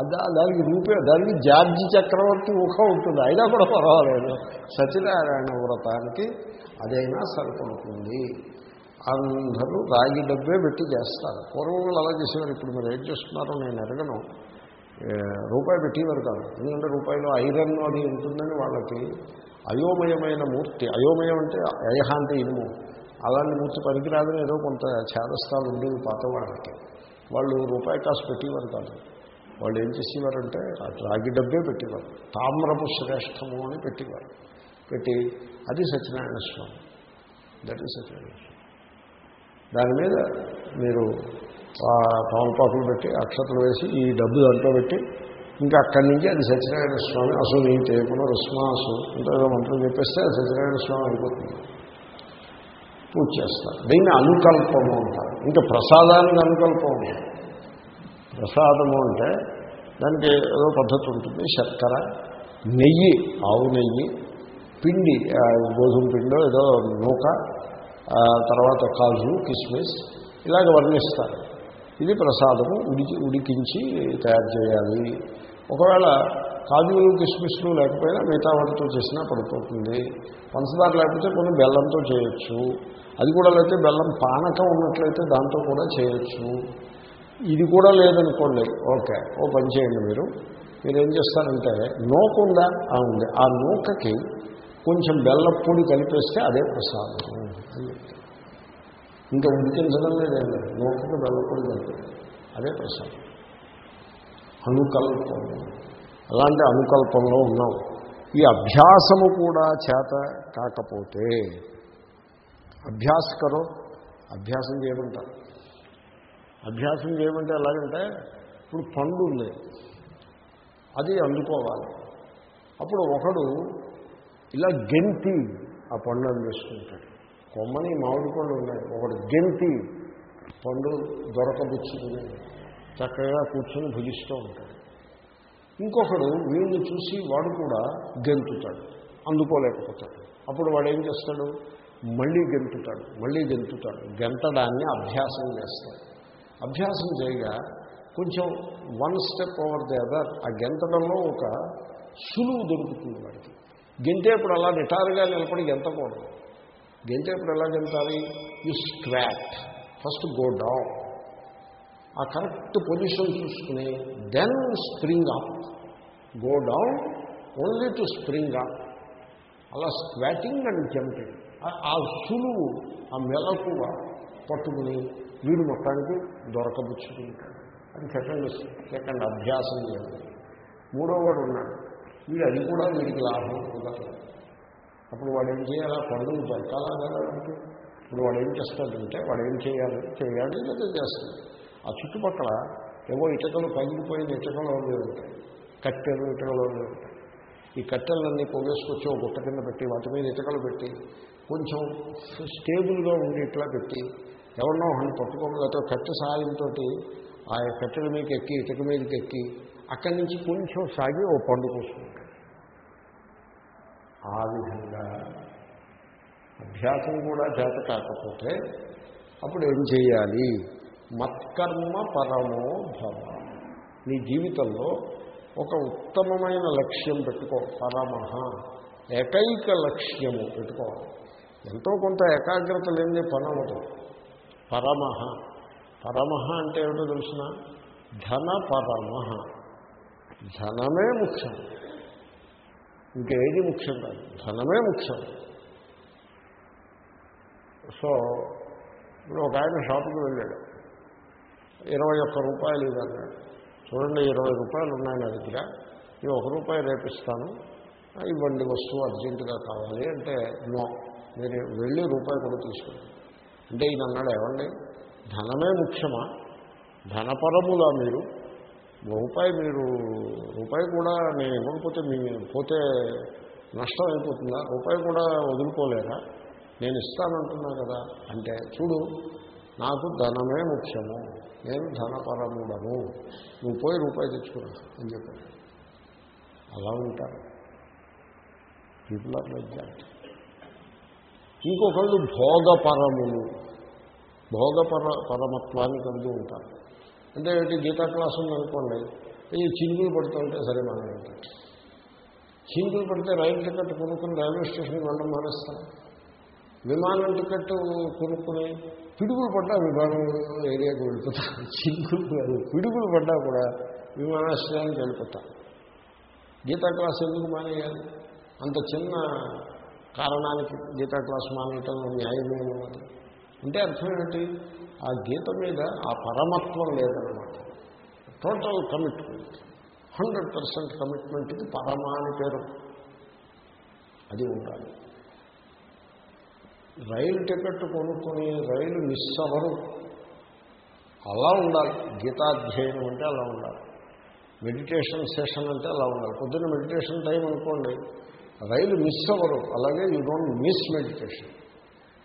అది దానికి రూపే దానికి జార్జి చక్రవర్తి ముఖం ఉంటుంది. అయినా కూడా పర్వాలేదు. సత్యనారాయణ వ్రతానికి అదైనా సరిపడుతుంది అందరూ రాగి డబ్బే పెట్టి చేస్తారు. పూర్వం అలా చేసేవారు. ఇప్పుడు మీరు ఏం చేస్తున్నారో నేను అడగను. రూపాయి పెట్టేవారు కాదు. ఎందుకంటే రూపాయలు ఐరన్ అది ఉంటుందని వాళ్ళకి అయోమయమైన మూర్తి. అయోమయం అంటే అయహ అంటే ఇనుము. అలాంటి మూర్తి పనికిరాదని ఏదో కొంత ఛేదస్థాలు ఉండేవి పాత వాళ్ళకి. వాళ్ళు రూపాయి కాసు పెట్టేవారు కాదు. వాళ్ళు ఏం చేసేవారంటే రాగి డబ్బే పెట్టేవారు. తామ్రపు శ్రేష్టము అని పెట్టేవారు. పెట్టి అది సత్యనారాయణ స్వామి. That is Satyanarayana Swami. దాని మీద మీరు తమలపాకులు పెట్టి అక్షతలు వేసి ఈ డబ్బు దాంట్లో పెట్టి ఇంకా అక్కడి నుంచి అది సత్యనారాయణ స్వామి అసలు నీ చేయకుండా రుస్మాసు అంటే ఏదో మంత్రం చెప్పేస్తే అది సత్యనారాయణ స్వామి అయిపోతుంది. పూజ చేస్తారు. దీన్ని అనుకల్పము అంటారు. ఇంకా ప్రసాదానికి అనుకల్పం ప్రసాదము అంటే దానికి ఏదో పద్ధతి ఉంటుంది. శర్కర నెయ్యి ఆవు నెయ్యి పిండి గోధుమ పిండో ఏదో నూక తర్వాత కాజు కిస్మిస్ ఇలాగ వర్ణిస్తారు. ఇది ప్రసాదము ఉడికి ఉడికించి తయారు చేయాలి. ఒకవేళ కాజులు కిస్మిస్లు లేకపోయినా మిగతా వాటితో చేసినా పడిపోతుంది. పంచదార లేకపోతే కొన్ని బెల్లంతో చేయొచ్చు. అది కూడా లేకపోతే బెల్లం పానకం ఉన్నట్లయితే దాంతో కూడా చేయొచ్చు. ఇది కూడా లేదనుకోండి. ఓకే. ఓ పని చేయండి మీరు. మీరు ఏం చేస్తారంటే నూక ఉందా ఉంది. ఆ నూకకి కొంచెం బెల్లపొడి కలిపేస్తే అదే ప్రసాదం. ఇంకా ఉడికించడం లేదండి. లేదు నూకకి బెల్లం పొడి కలిపి అదే ప్రసాదం. అనుకల్పం. అలాంటి అనుకల్పంలో ఉన్నాం. ఈ అభ్యాసము కూడా చేత కాకపోతే అభ్యాసకరో అభ్యాసం చేయమంటారు. అభ్యాసం చేయమంటే ఎలాగంటే ఇప్పుడు పండు ఉంది అది అందుకోవాలి. అప్పుడు ఒకడు ఇలా గెంతి ఆ పండు అందిస్తుంటాడు. కొమ్మని మామిడి పండు ఉన్నాయి. ఒకడు గెంతి పండు దొరకబుచ్చుకుని చక్కగా కూర్చొని భుజిస్తూ ఉంటాడు. ఇంకొకడు వీళ్ళు చూసి వాడు కూడా గెంతుతాడు. అందుకోలేకపోతాడు. అప్పుడు వాడు ఏం చేస్తాడు? మళ్ళీ గెంతుతాడు. మళ్ళీ గెంతుతాడు. గెంతడాన్ని అభ్యాసం చేస్తాడు. అభ్యాసం చేయగా కొంచెం one step over the other ఆ గెంతడంలో ఒక సులువు దొరుకుతుంది వాడికి. గెంతేప్పుడు అలా నిటారుగా నిలబడి గెంతకూడదు. గెంతేప్పుడు ఎలా గెంతాలి? You squat first go down ఆ కరెక్ట్ పొజిషన్ చూసుకుని then spring up go down only to spring up అలా స్క్వాటింగ్ అండ్ జంపింగ్ ఆ సులువు ఆ మెలకువ పట్టుకుని వీడు మొత్తానికి దొరకబుచ్చుకుంటాడు అది సెకండ్ సెకండ్ అభ్యాసం లేదు మూడో వాడు ఉన్నాడు. వీడు అది కూడా వీడికి లాభం కుదరదు అప్పుడు వాడు ఏం చేయాలి? ఆ పండుగ దొరకాలా కదా అంటే ఇప్పుడు వాడు ఏం చేస్తాడంటే వాడు ఏం చేయాలి? చేయాలి లేదా చేస్తాడు? ఆ చుట్టుపక్కల ఏవో ఇటుకలు పగిలిపోయిన ఇటుకలు ఉంటాయి. కట్టెలు ఇటుకలు ఉంటాయి. ఈ కట్టెలన్నీ పోగేసుకొచ్చి ఒక గుట్ట కింద పెట్టి వాటి మీద ఇటుకలు పెట్టి కొంచెం స్టేబుల్గా ఉండి ఇట్లా పెట్టి ఎవరినో ఒకరిని పట్టుకోగలతో కట్టె సాయంతో ఆ కట్టెల మీదకి ఎక్కి ఇటుక మీదకి ఎక్కి అక్కడి నుంచి కొంచెం సాగి ఓ పండు కూర్చుంటాడు ఆ విధంగా అభ్యాసం కూడా చేత కాకపోతే అప్పుడు ఏం చేయాలి? మత్కర్మ పరమో భవ. నీ జీవితంలో ఒక ఉత్తమమైన లక్ష్యం పెట్టుకో పరమహ. ఏకైక లక్ష్యము పెట్టుకోవాలి ఎంతో కొంత ఏకాగ్రత లేని పని అవ్వదు. పరమహ పరమహ అంటే ఏమిటో తెలుసిన? ధన పరమహ ధనమే ముఖ్యం. ఇంకేది ముఖ్యం కాదు. ధనమే ముఖ్యం. సో ఇప్పుడు ఒక ఆయన షాపుకి వెళ్ళాడు. ఇరవై ఒక్క రూపాయలు ఇదన్నాడు చూడండి ఇరవై రూపాయలు ఉన్నాయి నా దగ్గర. ఈ ఒక రూపాయి రేపిస్తాను ఇవ్వండి వస్తువు అర్జెంటుగా కావాలి అంటే నో. మీరు వెళ్ళి రూపాయి కూడా తీసుకోండి. అంటే ఈయన అన్నాడు ఏమండి? ధనమే ముఖ్యమా? ధనపరములా మీరు? రూపాయి మీరు రూపాయి కూడా నేను ఇవ్వకపోతే మీ పోతే నష్టం అయిపోతుందా? రూపాయి కూడా వదులుకోలేరా నేను ఇస్తానంటున్నా కదా. అంటే చూడు నాకు ధనమే ముఖ్యము. నేను ధనపరముడను. నువ్వు పోయి రూపాయి తెచ్చుకున్నా అని చెప్పాను అలా ఉంటారు. పీపుల్ ఆర్ లైక్ దాట్ ఇంకొకళ్ళు భోగపరములు. భోగపర పరమత్వాన్ని కలిగి ఉంటారు. అంటే ఏంటి? గీతా క్లాస్ ఉందనుకోండి ఈ చింగులు పడుతుంటే సరే మనం ఏంటంటే చింగులు పడితే రైలు టికెట్ కొనుక్కుని రైల్వే స్టేషన్కి వెళ్ళడం మానేస్తాను విమానం టికెట్ కొనుక్కుని పిడుగులు పడ్డా విమానం ఏరియాకి వెళ్ళిపోతాను చింగులు కాదు పిడుగులు పడ్డా కూడా విమానాశ్రయానికి వెళ్ళిపోతాను గీతా క్లాస్ ఎందుకు మానేయాలి? అంత చిన్న కారణానికి గీతా క్లాస్ మానేయటం న్యాయమే ఉన్నది అంటే అర్థం ఏమిటి? ఆ గీత మీద ఆ పరమత్వం లేదనమాట టోటల్ కమిట్మెంట్ హండ్రెడ్ పర్సెంట్ కమిట్మెంట్కి పరమ అని పేరు. అది ఉండాలి. రైలు టికెట్ కొనుక్కొని రైలు మిస్ అవ్వరు. అలా ఉండాలి. గీతాధ్యయనం అంటే అలా ఉండాలి. మెడిటేషన్ సెషన్ అంటే అలా ఉండాలి. పొద్దున్న మెడిటేషన్ టైం అనుకోండి. రైలు మిస్ అవ్వరు. అలాగే యూ డోంట్ మిస్ మెడిటేషన్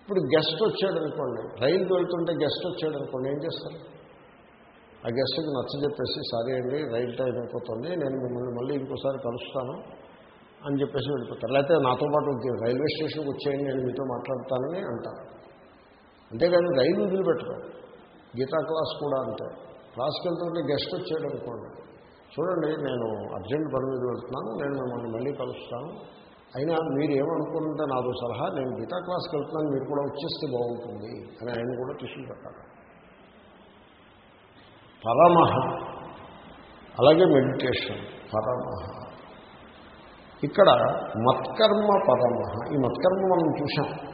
ఇప్పుడు గెస్ట్ వచ్చాడు అనుకోండి. రైలుకి వెళ్తుంటే గెస్ట్ వచ్చాడు అనుకోండి ఏం చేస్తారు? ఆ గెస్ట్కి నచ్చ చెప్పేసి సరే అండి రైలు టైం అయిపోతుంది నేను మిమ్మల్ని మళ్ళీ ఇంకోసారి కలుస్తాను అని చెప్పేసి వెళ్ళిపోతారు. లేకపోతే నాతో పాటు రైల్వే స్టేషన్కి వచ్చేయండి నేను మీతో మాట్లాడతానని అంటాను అంతేగాని రైలు వదిలిపెట్టడం గీతా క్లాస్ కూడా అంతే. క్లాస్కి వెళ్తుంటే గెస్ట్ వచ్చాడు అనుకోండి. చూడండి నేను అర్జెంట్ పని మీద వెళ్తున్నాను నేను మిమ్మల్ని మళ్ళీ కలుస్తాను అయినా మీరు ఏమనుకుంటే సలహా నేను గీతా క్లాస్కి వెళ్తున్నాను మీరు కూడా వచ్చేస్తే బాగుంటుంది అని ఆయన కూడా టిష్యూ పెట్టాలి. పరమహ. అలాగే మెడిటేషన్ పరమహ. ఇక్కడ మత్కర్మ పరమహ. ఈ మత్కర్మ మనం చూసాం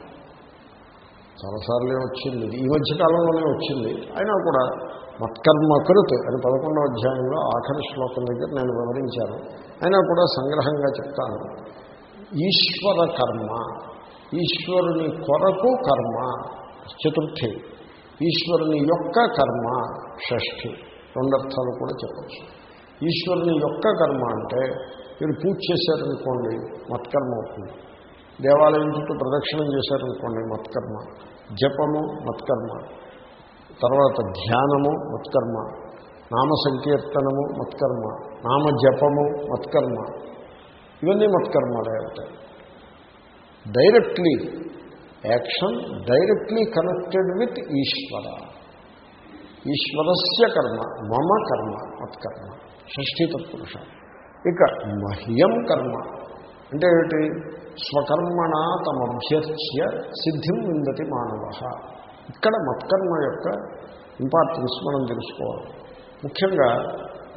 చాలాసార్లే వచ్చింది. ఈ మధ్యకాలంలోనే వచ్చింది. అయినా కూడా మత్కర్మ కృత్ అని పదకొండవ అధ్యాయంలో ఆఖరి శ్లోకం దగ్గర నేను వివరించాను. అయినా కూడా సంగ్రహంగా చెప్తాను. ఈశ్వర కర్మ ఈశ్వరుని కొరకు కర్మ. చతుర్థి. ఈశ్వరుని యొక్క కర్మ షష్ఠి. రెండర్థాలు కూడా చెప్పచ్చు. ఈశ్వరుని యొక్క కర్మ అంటే మీరు పూజ చేశారనుకోండి మత్కర్మ అవుతుంది. దేవాలయం చుట్టూ ప్రదక్షిణం చేశారనుకోండి మత్కర్మ. జపము మత్కర్మ. తర్వాత ధ్యానము మత్కర్మ. నామ సంకీర్తనము మత్కర్మ. నామ జపము మత్కర్మ. ఇవన్నీ మత్కర్మలే అవుతాయి directly action directly connected with Ishwara. ఈశ్వరస్య కర్మ మమ కర్మ మత్కర్మ షష్ఠీ తత్పురుష. ఇక మహ్యం కర్మ. అంటే ఏమిటి? స్వకర్మణ తమభ్యర్చ్య సిద్ధిం విందతి మానవ. ఇక్కడ మత్కర్మ యొక్క ఇంపార్టెన్స్ మనం తెలుసుకోవాలి. ముఖ్యంగా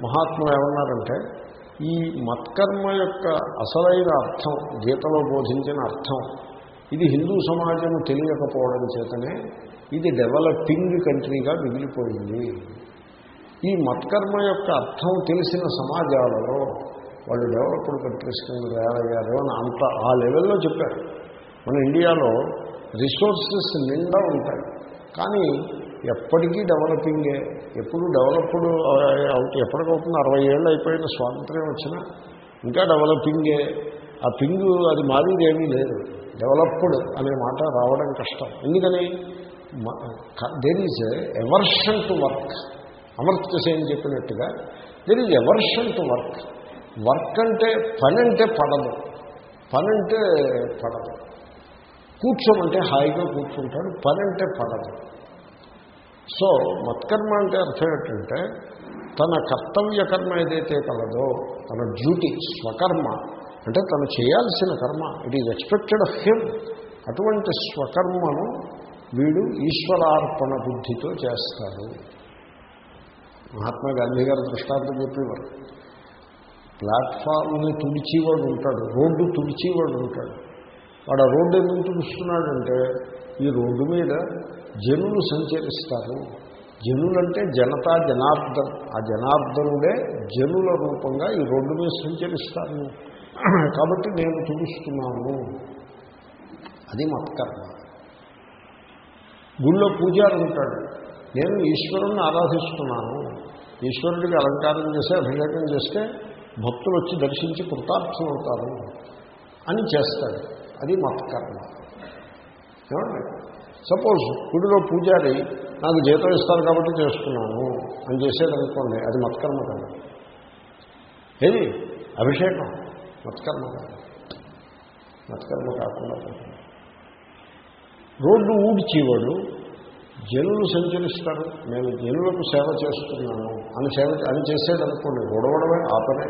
మహాత్ములు ఏమన్నారంటే ఈ మత్కర్మ యొక్క అసలైన అర్థం గీతలో బోధించిన అర్థం ఇది హిందూ సమాజం తెలియకపోవడం చేతనే ఇది డెవలపింగ్ కంట్రీగా మిగిలిపోయింది. ఈ మత్కర్మ యొక్క అర్థం తెలిసిన సమాజాలలో వాళ్ళు డెవలప్డ్ కంట్రీస్ కింద తయారయ్యారు అని అంత ఆ లెవెల్లో చెప్పారు. మన ఇండియాలో రిసోర్సెస్ నిండా ఉంటాయి. కానీ ఎప్పటికీ డెవలపింగే. ఎప్పుడు డెవలప్డ్ ఎప్పటికవుతుంది? అరవై ఏళ్ళు అయిపోయిన స్వాతంత్ర్యం వచ్చినా ఇంకా డెవలపింగే. ఆ పింగు అది మారేది ఏమీ లేదు. డెవలప్డ్ అనే మాట రావడం కష్టం. ఎందుకని? There is aversion to work Amartya Sen చెప్పినట్టుగా there is aversion to work work అంటే పని అంటే పడదు. పని అంటే పడదు. కూర్చోమంటే హాయిగా కూర్చుంటాడు. పని అంటే పడదు. సో మత్కర్మ అంటే అర్థం ఏంటంటే తన కర్తవ్య కర్మ ఏదైతే కలదో తన డ్యూటీ స్వకర్మ అంటే తను చేయాల్సిన కర్మ it is expected of him అటువంటి స్వకర్మను వీడు ఈశ్వరార్పణ బుద్ధితో చేస్తాడు. మహాత్మా గాంధీ గారు దృష్టాంతం చెప్పేవారు. ప్లాట్ఫామ్ని తుడిచేవాడు ఉంటాడు రోడ్డు తుడిచేవాడు ఉంటాడు. వాడు ఆ రోడ్డు ఎందుకు తుడుస్తున్నాడంటే ఈ రోడ్డు మీద జనులు సంచరిస్తారు. జనులంటే జనతా జనార్దన్. ఆ జనార్దనుడే జనుల రూపంగా ఈ రోడ్డు మీద సంచరిస్తారు. కాబట్టి నేను చూపిస్తున్నాను అది మత్కర్మ. గుళ్ళో పూజారు ఉంటాడు నేను ఈశ్వరుణ్ణి ఆరాధిస్తున్నాను. ఈశ్వరుడికి అలంకారం చేసి అభిషేకం చేస్తే భక్తులు వచ్చి దర్శించి కృతార్థం అవుతారు అని చేస్తాడు. అది మత్కర్మ. ఏమండి? సపోజ్ గుడిలో పూజారి నాకు జీతం ఇస్తారు కాబట్టి చేస్తున్నాను అని చేసేదనుకోండి అది మత్కర్మ కాదు. ఏది? అభిషేకం. మత్కర్మ కాదు. మత్కర్మ కాకుండా రోడ్డు ఊడ్చేవాడు జనులు సంచరిస్తారు నేను జనులకు సేవ చేస్తున్నాను అని సేవ అని చేసేదనుకోండి ఊడవడమే ఆపనే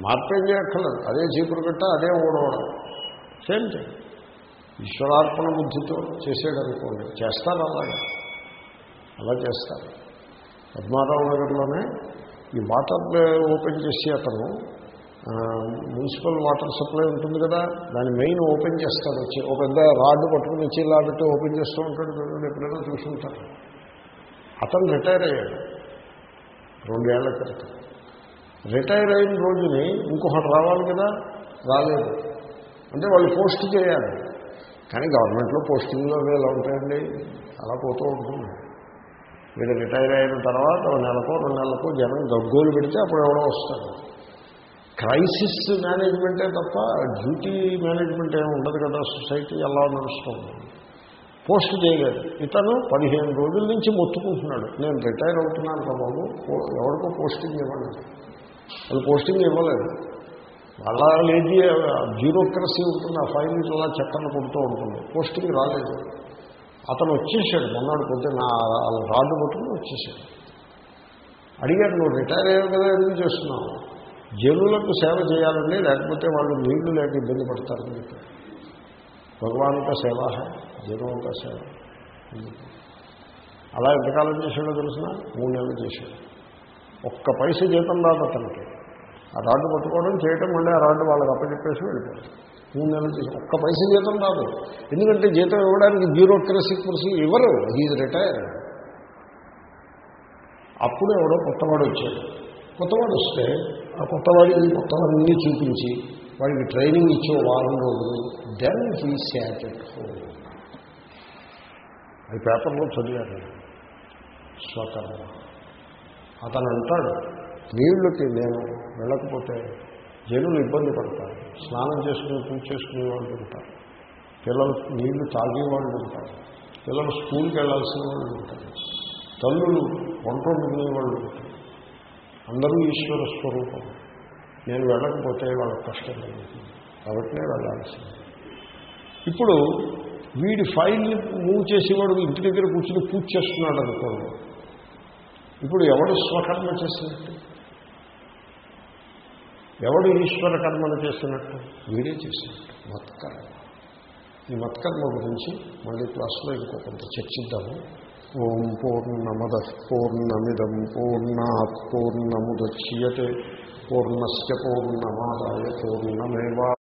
మార్పేం చేయక్కర్లేదు అదే చీపురు కట్ట అదే ఊడవడం. Same thing. ఈశ్వరార్పణ బుద్ధితో చేసేదనుకోండి. చేస్తారు అలాగే. అలా చేస్తారు. పద్మారావు నగర్లోనే ఈ వాటర్ ఓపెన్ చేసి అతను మున్సిపల్ వాటర్ సప్లై ఉంటుంది కదా దాని మెయిన్ ఓపెన్ చేస్తాడు. వచ్చి ఒక పెద్ద రాడ్డు పట్టుకుని వచ్చి ఇలా ఓపెన్ చేస్తూ ఉంటాడు చూడండి ఎప్పుడైనా చూసుంటారు అతను రిటైర్ అయ్యాడు రెండేళ్ళ క్రితం. రిటైర్ అయిన రోజుని ఇంకొకటి రావాలి కదా? రాలేదు. అంటే వాళ్ళు పోస్ట్ చేయాలి. కానీ గవర్నమెంట్లో పోస్టింగ్లో అవి ఎలా ఉంటాయండి? అలా పోతూ ఉంటుంది. వీడు రిటైర్ అయిన తర్వాత ఒక నెలకో రెండు నెలలకో జనం గగ్గోలు పెడితే అప్పుడు ఎవడో వస్తాడు. క్రైసిస్ మేనేజ్మెంటే తప్ప డ్యూటీ మేనేజ్మెంట్ ఏమి ఉండదు కదా సొసైటీ ఎలా నడుస్తుంది? పోస్ట్ చేయలేదు. ఇతను పదిహేను రోజుల నుంచి మొత్తుకుంటున్నాడు. నేను రిటైర్ అవుతున్నాను కదా బాబు పో- ఎవరికో పోస్టింగ్ ఇవ్వండి. వాళ్ళు పోస్టింగ్ ఇవ్వలేదు. వాళ్ళ లేజీ బ్యూరోక్రసీ ఉంటుంది ఆ ఫైల్ ఇలా చక్కర్లు కొడుతూ ఉంటుంది. పోస్టింగ్ రాలేదు. అతను వచ్చేసాడు మొన్నటి పొద్దున్న ఆ రాడ్డు పట్టుకుని వచ్చేసాడు. అడిగాడు నువ్వు రిటైర్ అయ్యావు కదా ఎందుకు చేస్తున్నావు? జనులకు సేవ చేయాలండి లేకపోతే వాళ్ళు నీళ్ళు లేక ఇబ్బంది పడతారని చెప్పారు భగవాన్ కా సేవ జనం కా సేవ. అలా ఎంతకాలం చేశాడో తెలిసిన? మూడు నెలలు చేశాడు. ఒక్క పైస జీతం రాదు అతనికి. ఆ రాడ్డు పట్టుకోవడం చేయటం మళ్ళీ ఆ రాడ్డు వాళ్ళకి అప్పచెప్పేసి వెళ్ళిపోయాడు మూడు నెలలు చేసి ఒక్క పైస జీతం రాదు ఎందుకంటే జీతం ఇవ్వడానికి బ్యూరోక్రసీ కుర్సీ ఇవ్వరు. హీజ్ రిటైర్ అప్పుడు ఎవడో కొత్తవాడు వచ్చాడు. కొత్తవాడు వస్తే ఆ కొత్తవాడికి కొత్తవాడిని చూపించి వాడికి ట్రైనింగ్ ఇచ్చే వారం రోజులు. Then he sat at home అది పేపర్లో చదివాను స్వకర్మ. అతను అంటాడు నీళ్ళకి నేను వెళ్ళకపోతే జనులు ఇబ్బంది పడతారు. స్నానం చేసుకుని పూజ చేసుకునే వాళ్ళు ఉంటారు. పిల్లలు నీళ్ళు తాగే వాళ్ళు ఉంటారు. పిల్లలు స్కూల్కి వెళ్ళాల్సిన వాళ్ళు ఉంటారు. తల్లులు వంట వండుకునే వాళ్ళు ఉంటారు. అందరూ ఈశ్వర స్వరూపం. నేను వెళ్ళకపోతే వాళ్ళకి కష్టం కలుగుతుంది. కాబట్టినే వెళ్ళాల్సింది. ఇప్పుడు వీడి ఫైల్ని మూవ్ చేసేవాడు ఇంటి దగ్గర కూర్చుని పూజ చేస్తున్నాడు అనుకోండి. ఇప్పుడు ఎవడు స్వకర్మ చేసినట్టు ఎవడు ఈశ్వర కర్మను చేస్తున్నట్టు? వీడే చేసినట్టు మత్కర్మ. ఈ మత్కర్మ గురించి మళ్ళీ క్లాస్లో ఇంకో కొంత చర్చిద్దాము. ఓం పూర్ణమద పూర్ణమిదం పూర్ణాత్ పూర్ణముద్య పూర్ణస్ పూర్ణమాదాయ పూర్ణమేవా